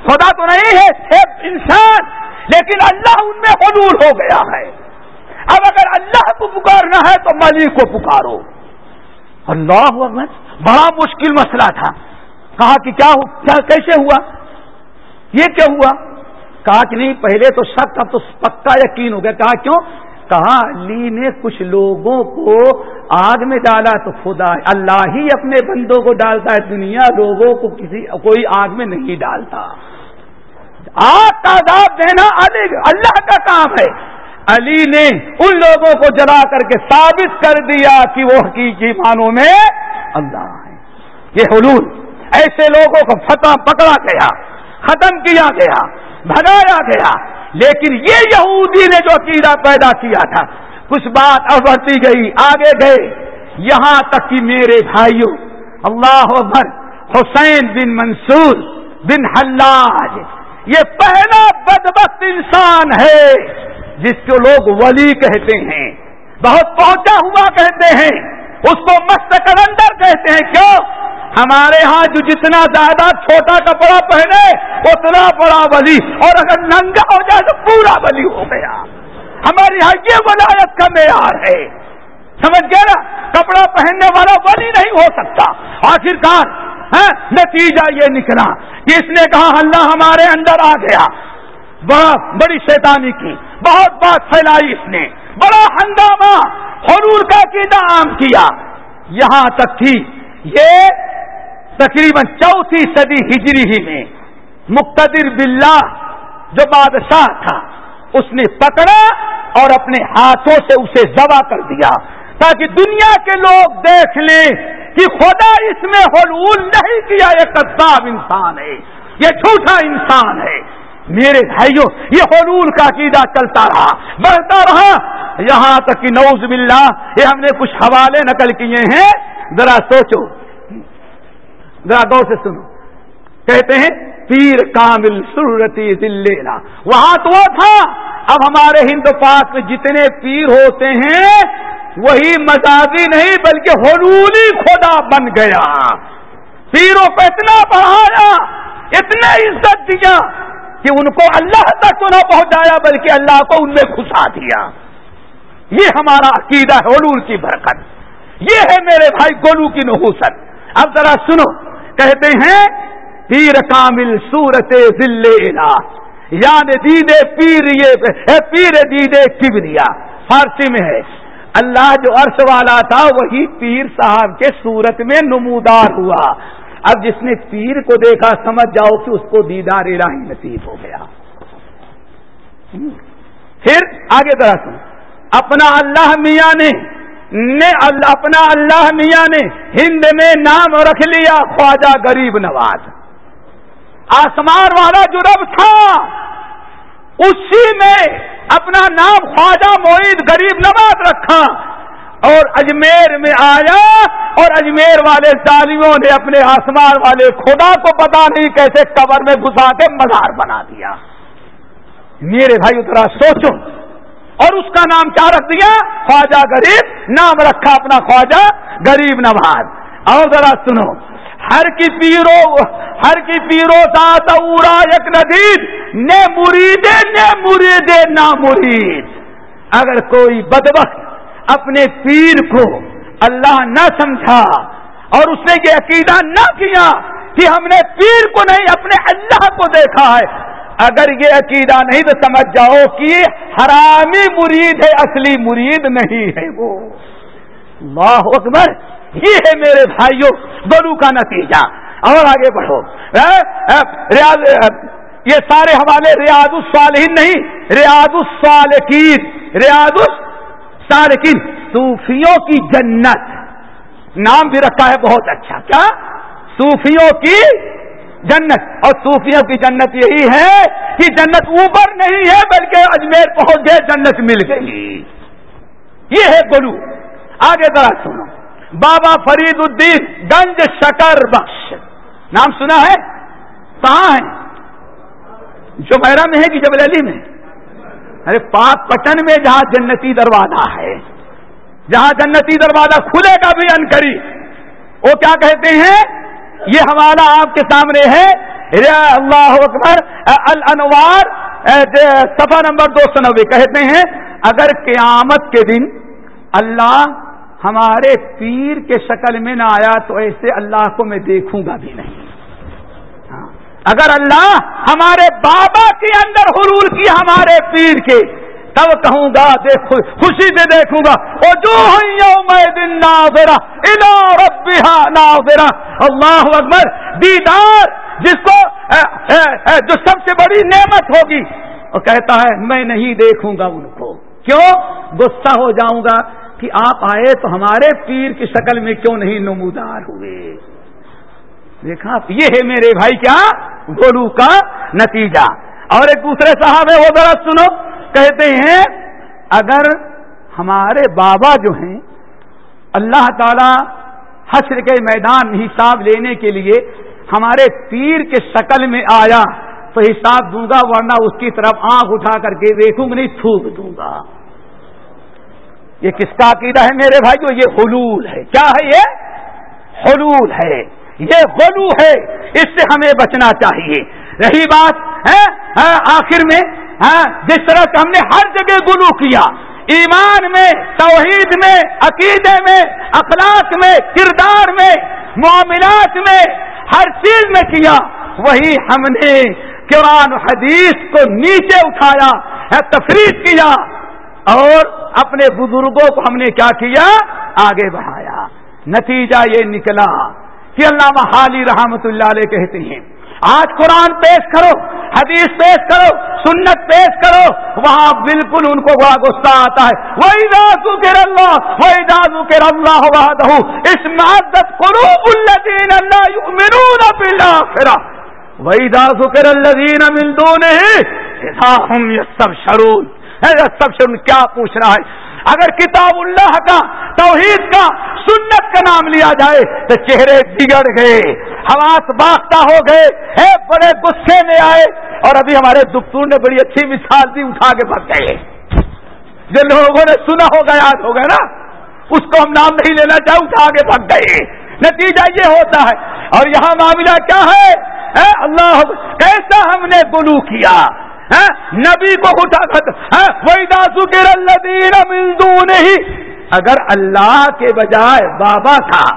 خدا تو نہیں ہے انسان، لیکن اللہ ان میں حضور ہو گیا ہے۔ اب اگر اللہ کو پکارنا ہے، تو ملک کو پکارو۔ اللہ بڑا مشکل مسئلہ تھا۔ کہا کہ کیا کیا، کیسے ہوا؟ یہ کیا ہوا؟ کہا کہ نہیں، پہلے تو شک، اب تو پکا یقین ہو گیا۔ کہا کیوں؟ کہا علی نے کچھ لوگوں کو آگ میں ڈالا تو خدا اللہ ہی اپنے بندوں کو ڈالتا ہے۔ دنیا لوگوں کو کسی، کوئی آگ میں نہیں ڈالتا۔ آگ کا عذاب دینا علی، اللہ کا کام ہے۔ علی نے ان لوگوں کو جلا کر کے ثابت کر دیا کہ وہ حقیقی معنوں میں اللہ ہے یہ حلول۔ ایسے لوگوں کو فتح پکڑا گیا، ختم کیا گیا۔ بھگایا گیا۔ لیکن یہ یہودی نے جو عقیدہ پیدا کیا تھا، کچھ بات اب بڑھتی گئی، آگے گئے۔ یہاں تک کہ میرے بھائیوں، اللہ اکبر، حسین بن منصور بن حلاج، یہ پہلا بدبخت انسان ہے، جس کو لوگ ولی کہتے ہیں۔ بہت پہنچا ہوا کہتے ہیں۔ اس کو مست کلندر کہتے ہیں، کیوں؟ ہمارے ہاں جو جتنا زیادہ چھوٹا کپڑا پہنے، اتنا بڑا ولی۔ اور اگر ننگا ہو جائے تو پورا ولی ہو گیا۔ ہمارے یہاں یہ ولایت کا معیار ہے۔ سمجھ گئے نا؟ کپڑا پہننے والا ولی نہیں ہو سکتا۔ آخر کار ہاں، نتیجہ یہ نکلا۔ کہ اس نے کہا، اللہ ہمارے اندر آ گیا۔ بڑی شیطانی کی۔ بہت بات پھیلائی اس نے۔ بڑا ہنگامہ حرور کا قیدا عام کیا۔ یہاں تک تھی یہ تقریباً چوتھی صدی ہجری ہی میں مقتدر باللہ جو بادشاہ تھا، اس نے پکڑا اور اپنے ہاتھوں سے اسے ذبح کر دیا۔ تاکہ دنیا کے لوگ دیکھ لیں کہ خدا اس میں حلول نہیں کیا، یہ کتاب انسان ہے، یہ جھوٹا انسان ہے۔ میرے بھائیوں، یہ حلول کا عقیدہ چلتا رہا، بڑھتا رہا۔ یہاں تک کہ نوز باللہ، یہ ہم نے کچھ حوالے نقل کیے ہیں۔ ذرا سوچو، ذرا غور سے سنو۔ کہتے ہیں، پیر کامل سرتی دلینا وہاں تو وہ تھا۔ اب ہمارے ہند پاک میں جتنے پیر ہوتے ہیں، وہی مزاجی نہیں، بلکہ حلولی خدا بن گیا۔ پیروں کو اتنا بڑھایا اتنا عزت دیا۔ کہ ان کو اللہ تک تو نہ پہنچایا، بلکہ اللہ کو ان میں گھسا دیا۔ یہ ہمارا عقیدہ ہے حلول کی برکت۔ یہ ہے میرے بھائی گولو کی نحوست۔ اب ذرا سنو، کہتے ہیں، پیر کامل سورت ذلہ یعنی دیدے پیر یہ پیر دیدے کبریا۔ فارسی میں ہے۔ اللہ جو عرش والا تھا، وہی پیر صاحب کے صورت میں نمودار ہوا۔ اب جس نے پیر کو دیکھا، سمجھ جاؤ کہ اس کو دیدار الہی نصیب ہو گیا۔ پھر آگے ذرا سن اپنا اللہ میاں نے نے اپنا اللہ میاں نے ہند میں نام رکھ لیا، خواجہ غریب نواز۔ آسمان والا جو رب تھا، اسی میں اپنا نام خواجہ معید غریب نواز رکھا۔ اور اجمیر میں آیا اور اجمیر والے ظالموں نے اپنے آسمان والے خدا کو پتا نہیں کیسے قبر میں گھسا کے مزار بنا دیا۔ میرے بھائی اترا سوچو۔ اور اس کا نام کیا رکھ دیا؟ خواجہ غریب۔ نام رکھا اپنا خواجہ غریب نواز۔ اور ذرا سنو۔ ہر کی پیرو ہر کی پیرو سات یک ندید۔ نے مرید نے مرید، نہ مرید۔ اگر کوئی بدبخت اپنے پیر کو اللہ نہ سمجھا اور اس نے یہ عقیدہ نہ کیا کہ ہم نے پیر کو نہیں، اپنے اللہ کو دیکھا ہے۔ اگر یہ عقیدہ نہیں تو سمجھ جاؤ کہ حرامی مرید ہے، اصلی مرید نہیں ہے وہ۔ اللہ اکبر، یہ ہے میرے بھائیوں دونوں کا نتیجہ۔ اور آگے بڑھو۔ ریاض یہ سارے حوالے ریاض الصالحین نہیں، ریاض الصالحین، ریاض لیکن صوفیوں کی جنت۔ نام بھی رکھا ہے بہت اچھا۔ کیا؟ صوفیوں کی جنت۔ اور صوفیوں کی جنت یہی ہے کہ جنت اوپر نہیں ہے، بلکہ اجمیر پہنچ گئے، جنت مل گئی۔ یہ ہے گلو۔ آگے ذرا سنو۔ بابا فرید الدین گنج شکر بخش۔ نام سنا ہے؟ کہاں ہے جو میرا میں ہے کہ جبل علی میں؟ ارے پاک پٹن میں جہاں جنتی دروازہ ہے، جہاں جنتی دروازہ کھلے گا بھی انکری، وہ کیا کہتے ہیں؟ یہ حوالہ آپ کے سامنے ہے۔ اللہ اکبر الانوار سفا نمبر دو سو نبے کہتے ہیں، اگر قیامت کے دن اللہ ہمارے پیر کے شکل میں نہ آیا تو ایسے اللہ کو میں دیکھوں گا بھی نہیں۔ اگر اللہ ہمارے بابا کے اندر حلول کی ہمارے پیر کے، تب کہوں گا، دیکھ، خوشی سے دیکھوں گا وہ جو دن اللہ اکبر، دیدار جس کو جو سب سے بڑی نعمت ہوگی۔ وہ کہتا ہے، میں نہیں دیکھوں گا ان کو۔ کیوں؟ غصہ ہو جاؤں گا کہ آپ آئے تو ہمارے پیر کی شکل میں کیوں نہیں نمودار ہوئے؟ دیکھا، یہ ہے میرے بھائی کیا؟ گولو کا نتیجہ۔ اور ایک دوسرے صاحب ہے وہ ذرا سنو، کہتے ہیں، اگر ہمارے بابا جو ہیں، اللہ تعالی حشر کے میدان حساب لینے کے لیے ہمارے پیر کے شکل میں آیا، تو حساب دوں گا، ورنہ اس کی طرف آنکھ اٹھا کر کے دیکھوں گا، نہیں، تھوک دوں گا۔ یہ کس کا عقیدہ ہے میرے بھائی؟ جو یہ حلول ہے۔ کیا ہے یہ؟ حلول ہے۔ یہ غلو ہے، اس سے ہمیں بچنا چاہیے۔ رہی بات، ہے آخر میں جس طرح سے ہم نے ہر جگہ گلو کیا۔ ایمان میں، توحید میں، عقیدے میں، اخلاق میں، کردار میں، معاملات میں، ہر چیز میں کیا۔ وہی ہم نے قرآن حدیث کو نیچے اٹھایا تفریح کیا۔ اور اپنے بزرگوں کو ہم نے کیا کیا؟ آگے بڑھایا۔ نتیجہ یہ نکلا۔ کہ علامہ حالی رحمت اللہ علیہ کہتے ہیں۔ آج قرآن پیش کرو، حدیث پیش کرو، سنت پیش کرو، وہاں بالکل ان کو بڑا غصہ آتا ہے۔ وہی دازو کے اللہ وہی دازو کے اللہ وحدہ اس معدت قلوب الذین اللہ یؤمنون بالآخرہ۔ وہی دازو کے الذین من دونه، اذا هم یستبشرون۔ یستبشرون، کیا پوچھ رہا ہے؟ اگر کتاب اللہ کا، توحید کا، سنت کا نام لیا جائے، تو چہرے بگڑ گئے، حواس باختہ ہو گئے بڑے غصے میں آئے، اور ابھی ہمارے دکتور نے بڑی اچھی مثال دی اٹھا کے بھگ گئے۔ جو لوگوں نے سنا ہوگا، یاد ہوگا نا؟ اس کو ہم نام نہیں لینا چاہے اٹھا کے بھگ گئے۔ نتیجہ یہ ہوتا ہے۔ اور یہاں معاملہ کیا ہے؟ اللہ، کیسا ہم نے گلو کیا؟ نبی کو اٹھا کر نہیں اگر اللہ کے بجائے بابا تھا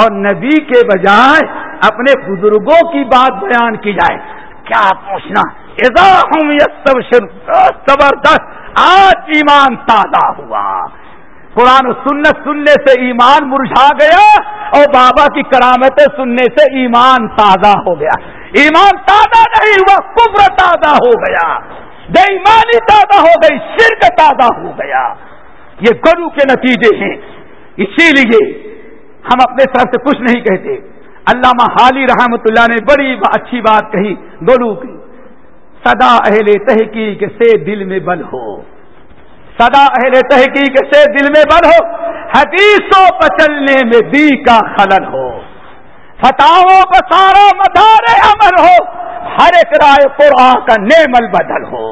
اور نبی کے بجائے اپنے بزرگوں کی بات بیان کی جائے، کیا پوچھنا؟ زبردست، آج ایمان تازہ ہوا۔ قرآن سنت سننے سے ایمان مرجھا گیا اور بابا کی کرامتیں سننے سے ایمان تازہ ہو گیا۔ ایمان تازہ نہیں ہوا کبر تازہ ہو گیا۔ بے ایمانی تازہ ہو گئی، شرک تازہ ہو گیا۔ یہ گرو کے نتیجے ہیں۔ اسی لیے ہم اپنے طرف سے کچھ نہیں کہتے۔ علامہ حالی رحمت اللہ نے بڑی اچھی بات کہی گولو کی سدا اہل تحقیق سے دل میں بل ہو۔ سدا اہل تحقیق سے دل میں بل ہو، حدیثوں پر چلنے میں دی کا خلل ہو۔ فتاو پر سارا مدار امر ہو، ہر ایک رائے قرآن کا نیمل بدل ہو۔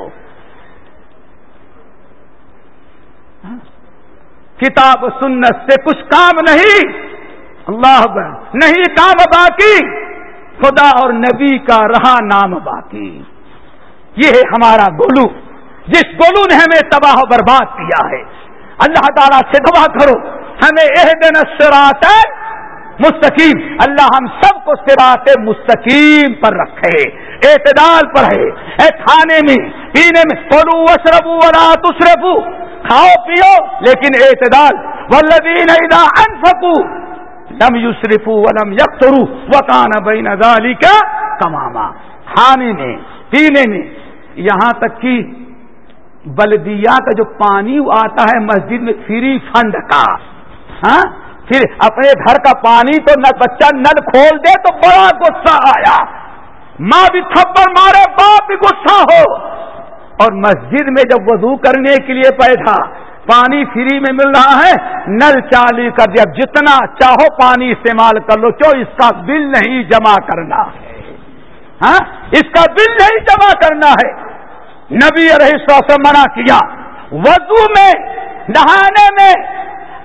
کتاب سنت سے کچھ کام نہیں، اللہ نہیں کام باقی، خدا اور نبی کا رہا نام باقی۔ یہ ہے ہمارا گولو جس گولو نے ہمیں تباہ و برباد کیا ہے۔ اللہ تعالیٰ سے دعا کرو، ہمیں یہ دن سرات مستقیم۔ اللہ ہم سب کو سرات مستقیم پر رکھے، اعتدال پر ہے، اے کھانے میں، پینے میں پلو وشربو ولا تشربو کھاؤ، پیو، لیکن اعتدال۔ ولدین انفقو لم یوسرفو ولم یکترو وکان بین ذالی کا کماما کھانے میں، پینے میں، یہاں تک کہ بلدیا کا جو پانی آتا ہے مسجد میں، فری فنڈ کا۔ ہاں؟ پھر اپنے گھر کا پانی تو نہ بچہ نل کھول دے تو بڑا غصہ آیا۔ ماں بھی تھپڑ مارے، باپ بھی غصہ ہو۔ اور مسجد میں جب وضو کرنے کے لیے پیدا پانی فری میں مل رہا ہے، نل چالی کر دیا۔ جتنا چاہو پانی استعمال کر لو کیوں اس کا بل نہیں جمع کرنا ہے۔ ہاں؟ اس کا بل نہیں جمع کرنا ہے۔ نبی رہی سے منع کیا۔ وضو میں، نہانے میں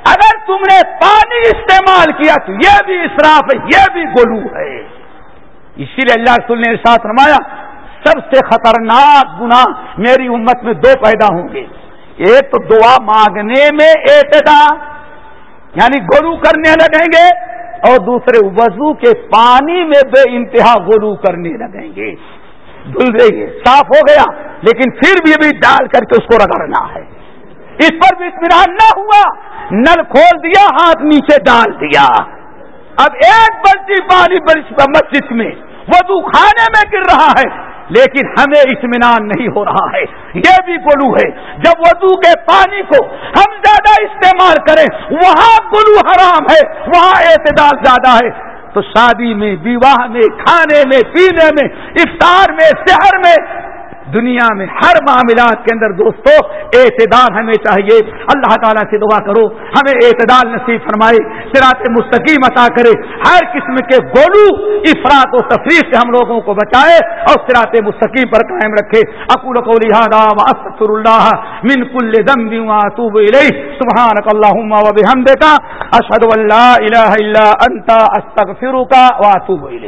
اگر تم نے پانی استعمال کیا تو یہ بھی اسراف ہے، یہ بھی گلو ہے۔ اسی لیے اللہ رسول نے ساتھ رمایا سب سے خطرناک گنا میری امت میں دو پیدا ہوں گے۔ ایک تو دعا مانگنے میں اعتدا یعنی گرو کرنے لگیں گے، اور دوسرے وضو کے پانی میں بے انتہا گرو کرنے لگیں گے۔ دھل دیں گے صاف ہو گیا، لیکن پھر بھی ابھی ڈال کر کے اس کو رگڑنا ہے۔ اس پر بھی اطمینان نہ ہوا، نل کھول دیا، ہاتھ نیچے ڈال دیا۔ اب ایک بلٹی پانی مسجد میں وضو خانے میں گر رہا ہے، لیکن ہمیں اطمینان نہیں ہو رہا ہے۔ یہ بھی گلو ہے، جب وضو کے پانی کو ہم زیادہ استعمال کریں، وہاں گلو حرام ہے، وہاں اعتدال زیادہ ہے۔ تو شادی میں وواہ میں، کھانے میں، پینے میں، افطار میں شہر میں دنیا میں ہر معاملات کے اندر دوستو، اعتدال ہمیں چاہیے۔ اللہ تعالیٰ سے دعا کرو، ہمیں اعتدال نصیب فرمائے۔ سرات مستقیم عطا کرے۔ ہر قسم کے گولو افراد و تفریح سے ہم لوگوں کو بچائے اور سرات مستقیم پر قائم رکھے۔ اکول کو لہٰذا اللہ من کل دم سبحان اللہ اشد اللہ الہ الا انت، استغفرک واتوب الیک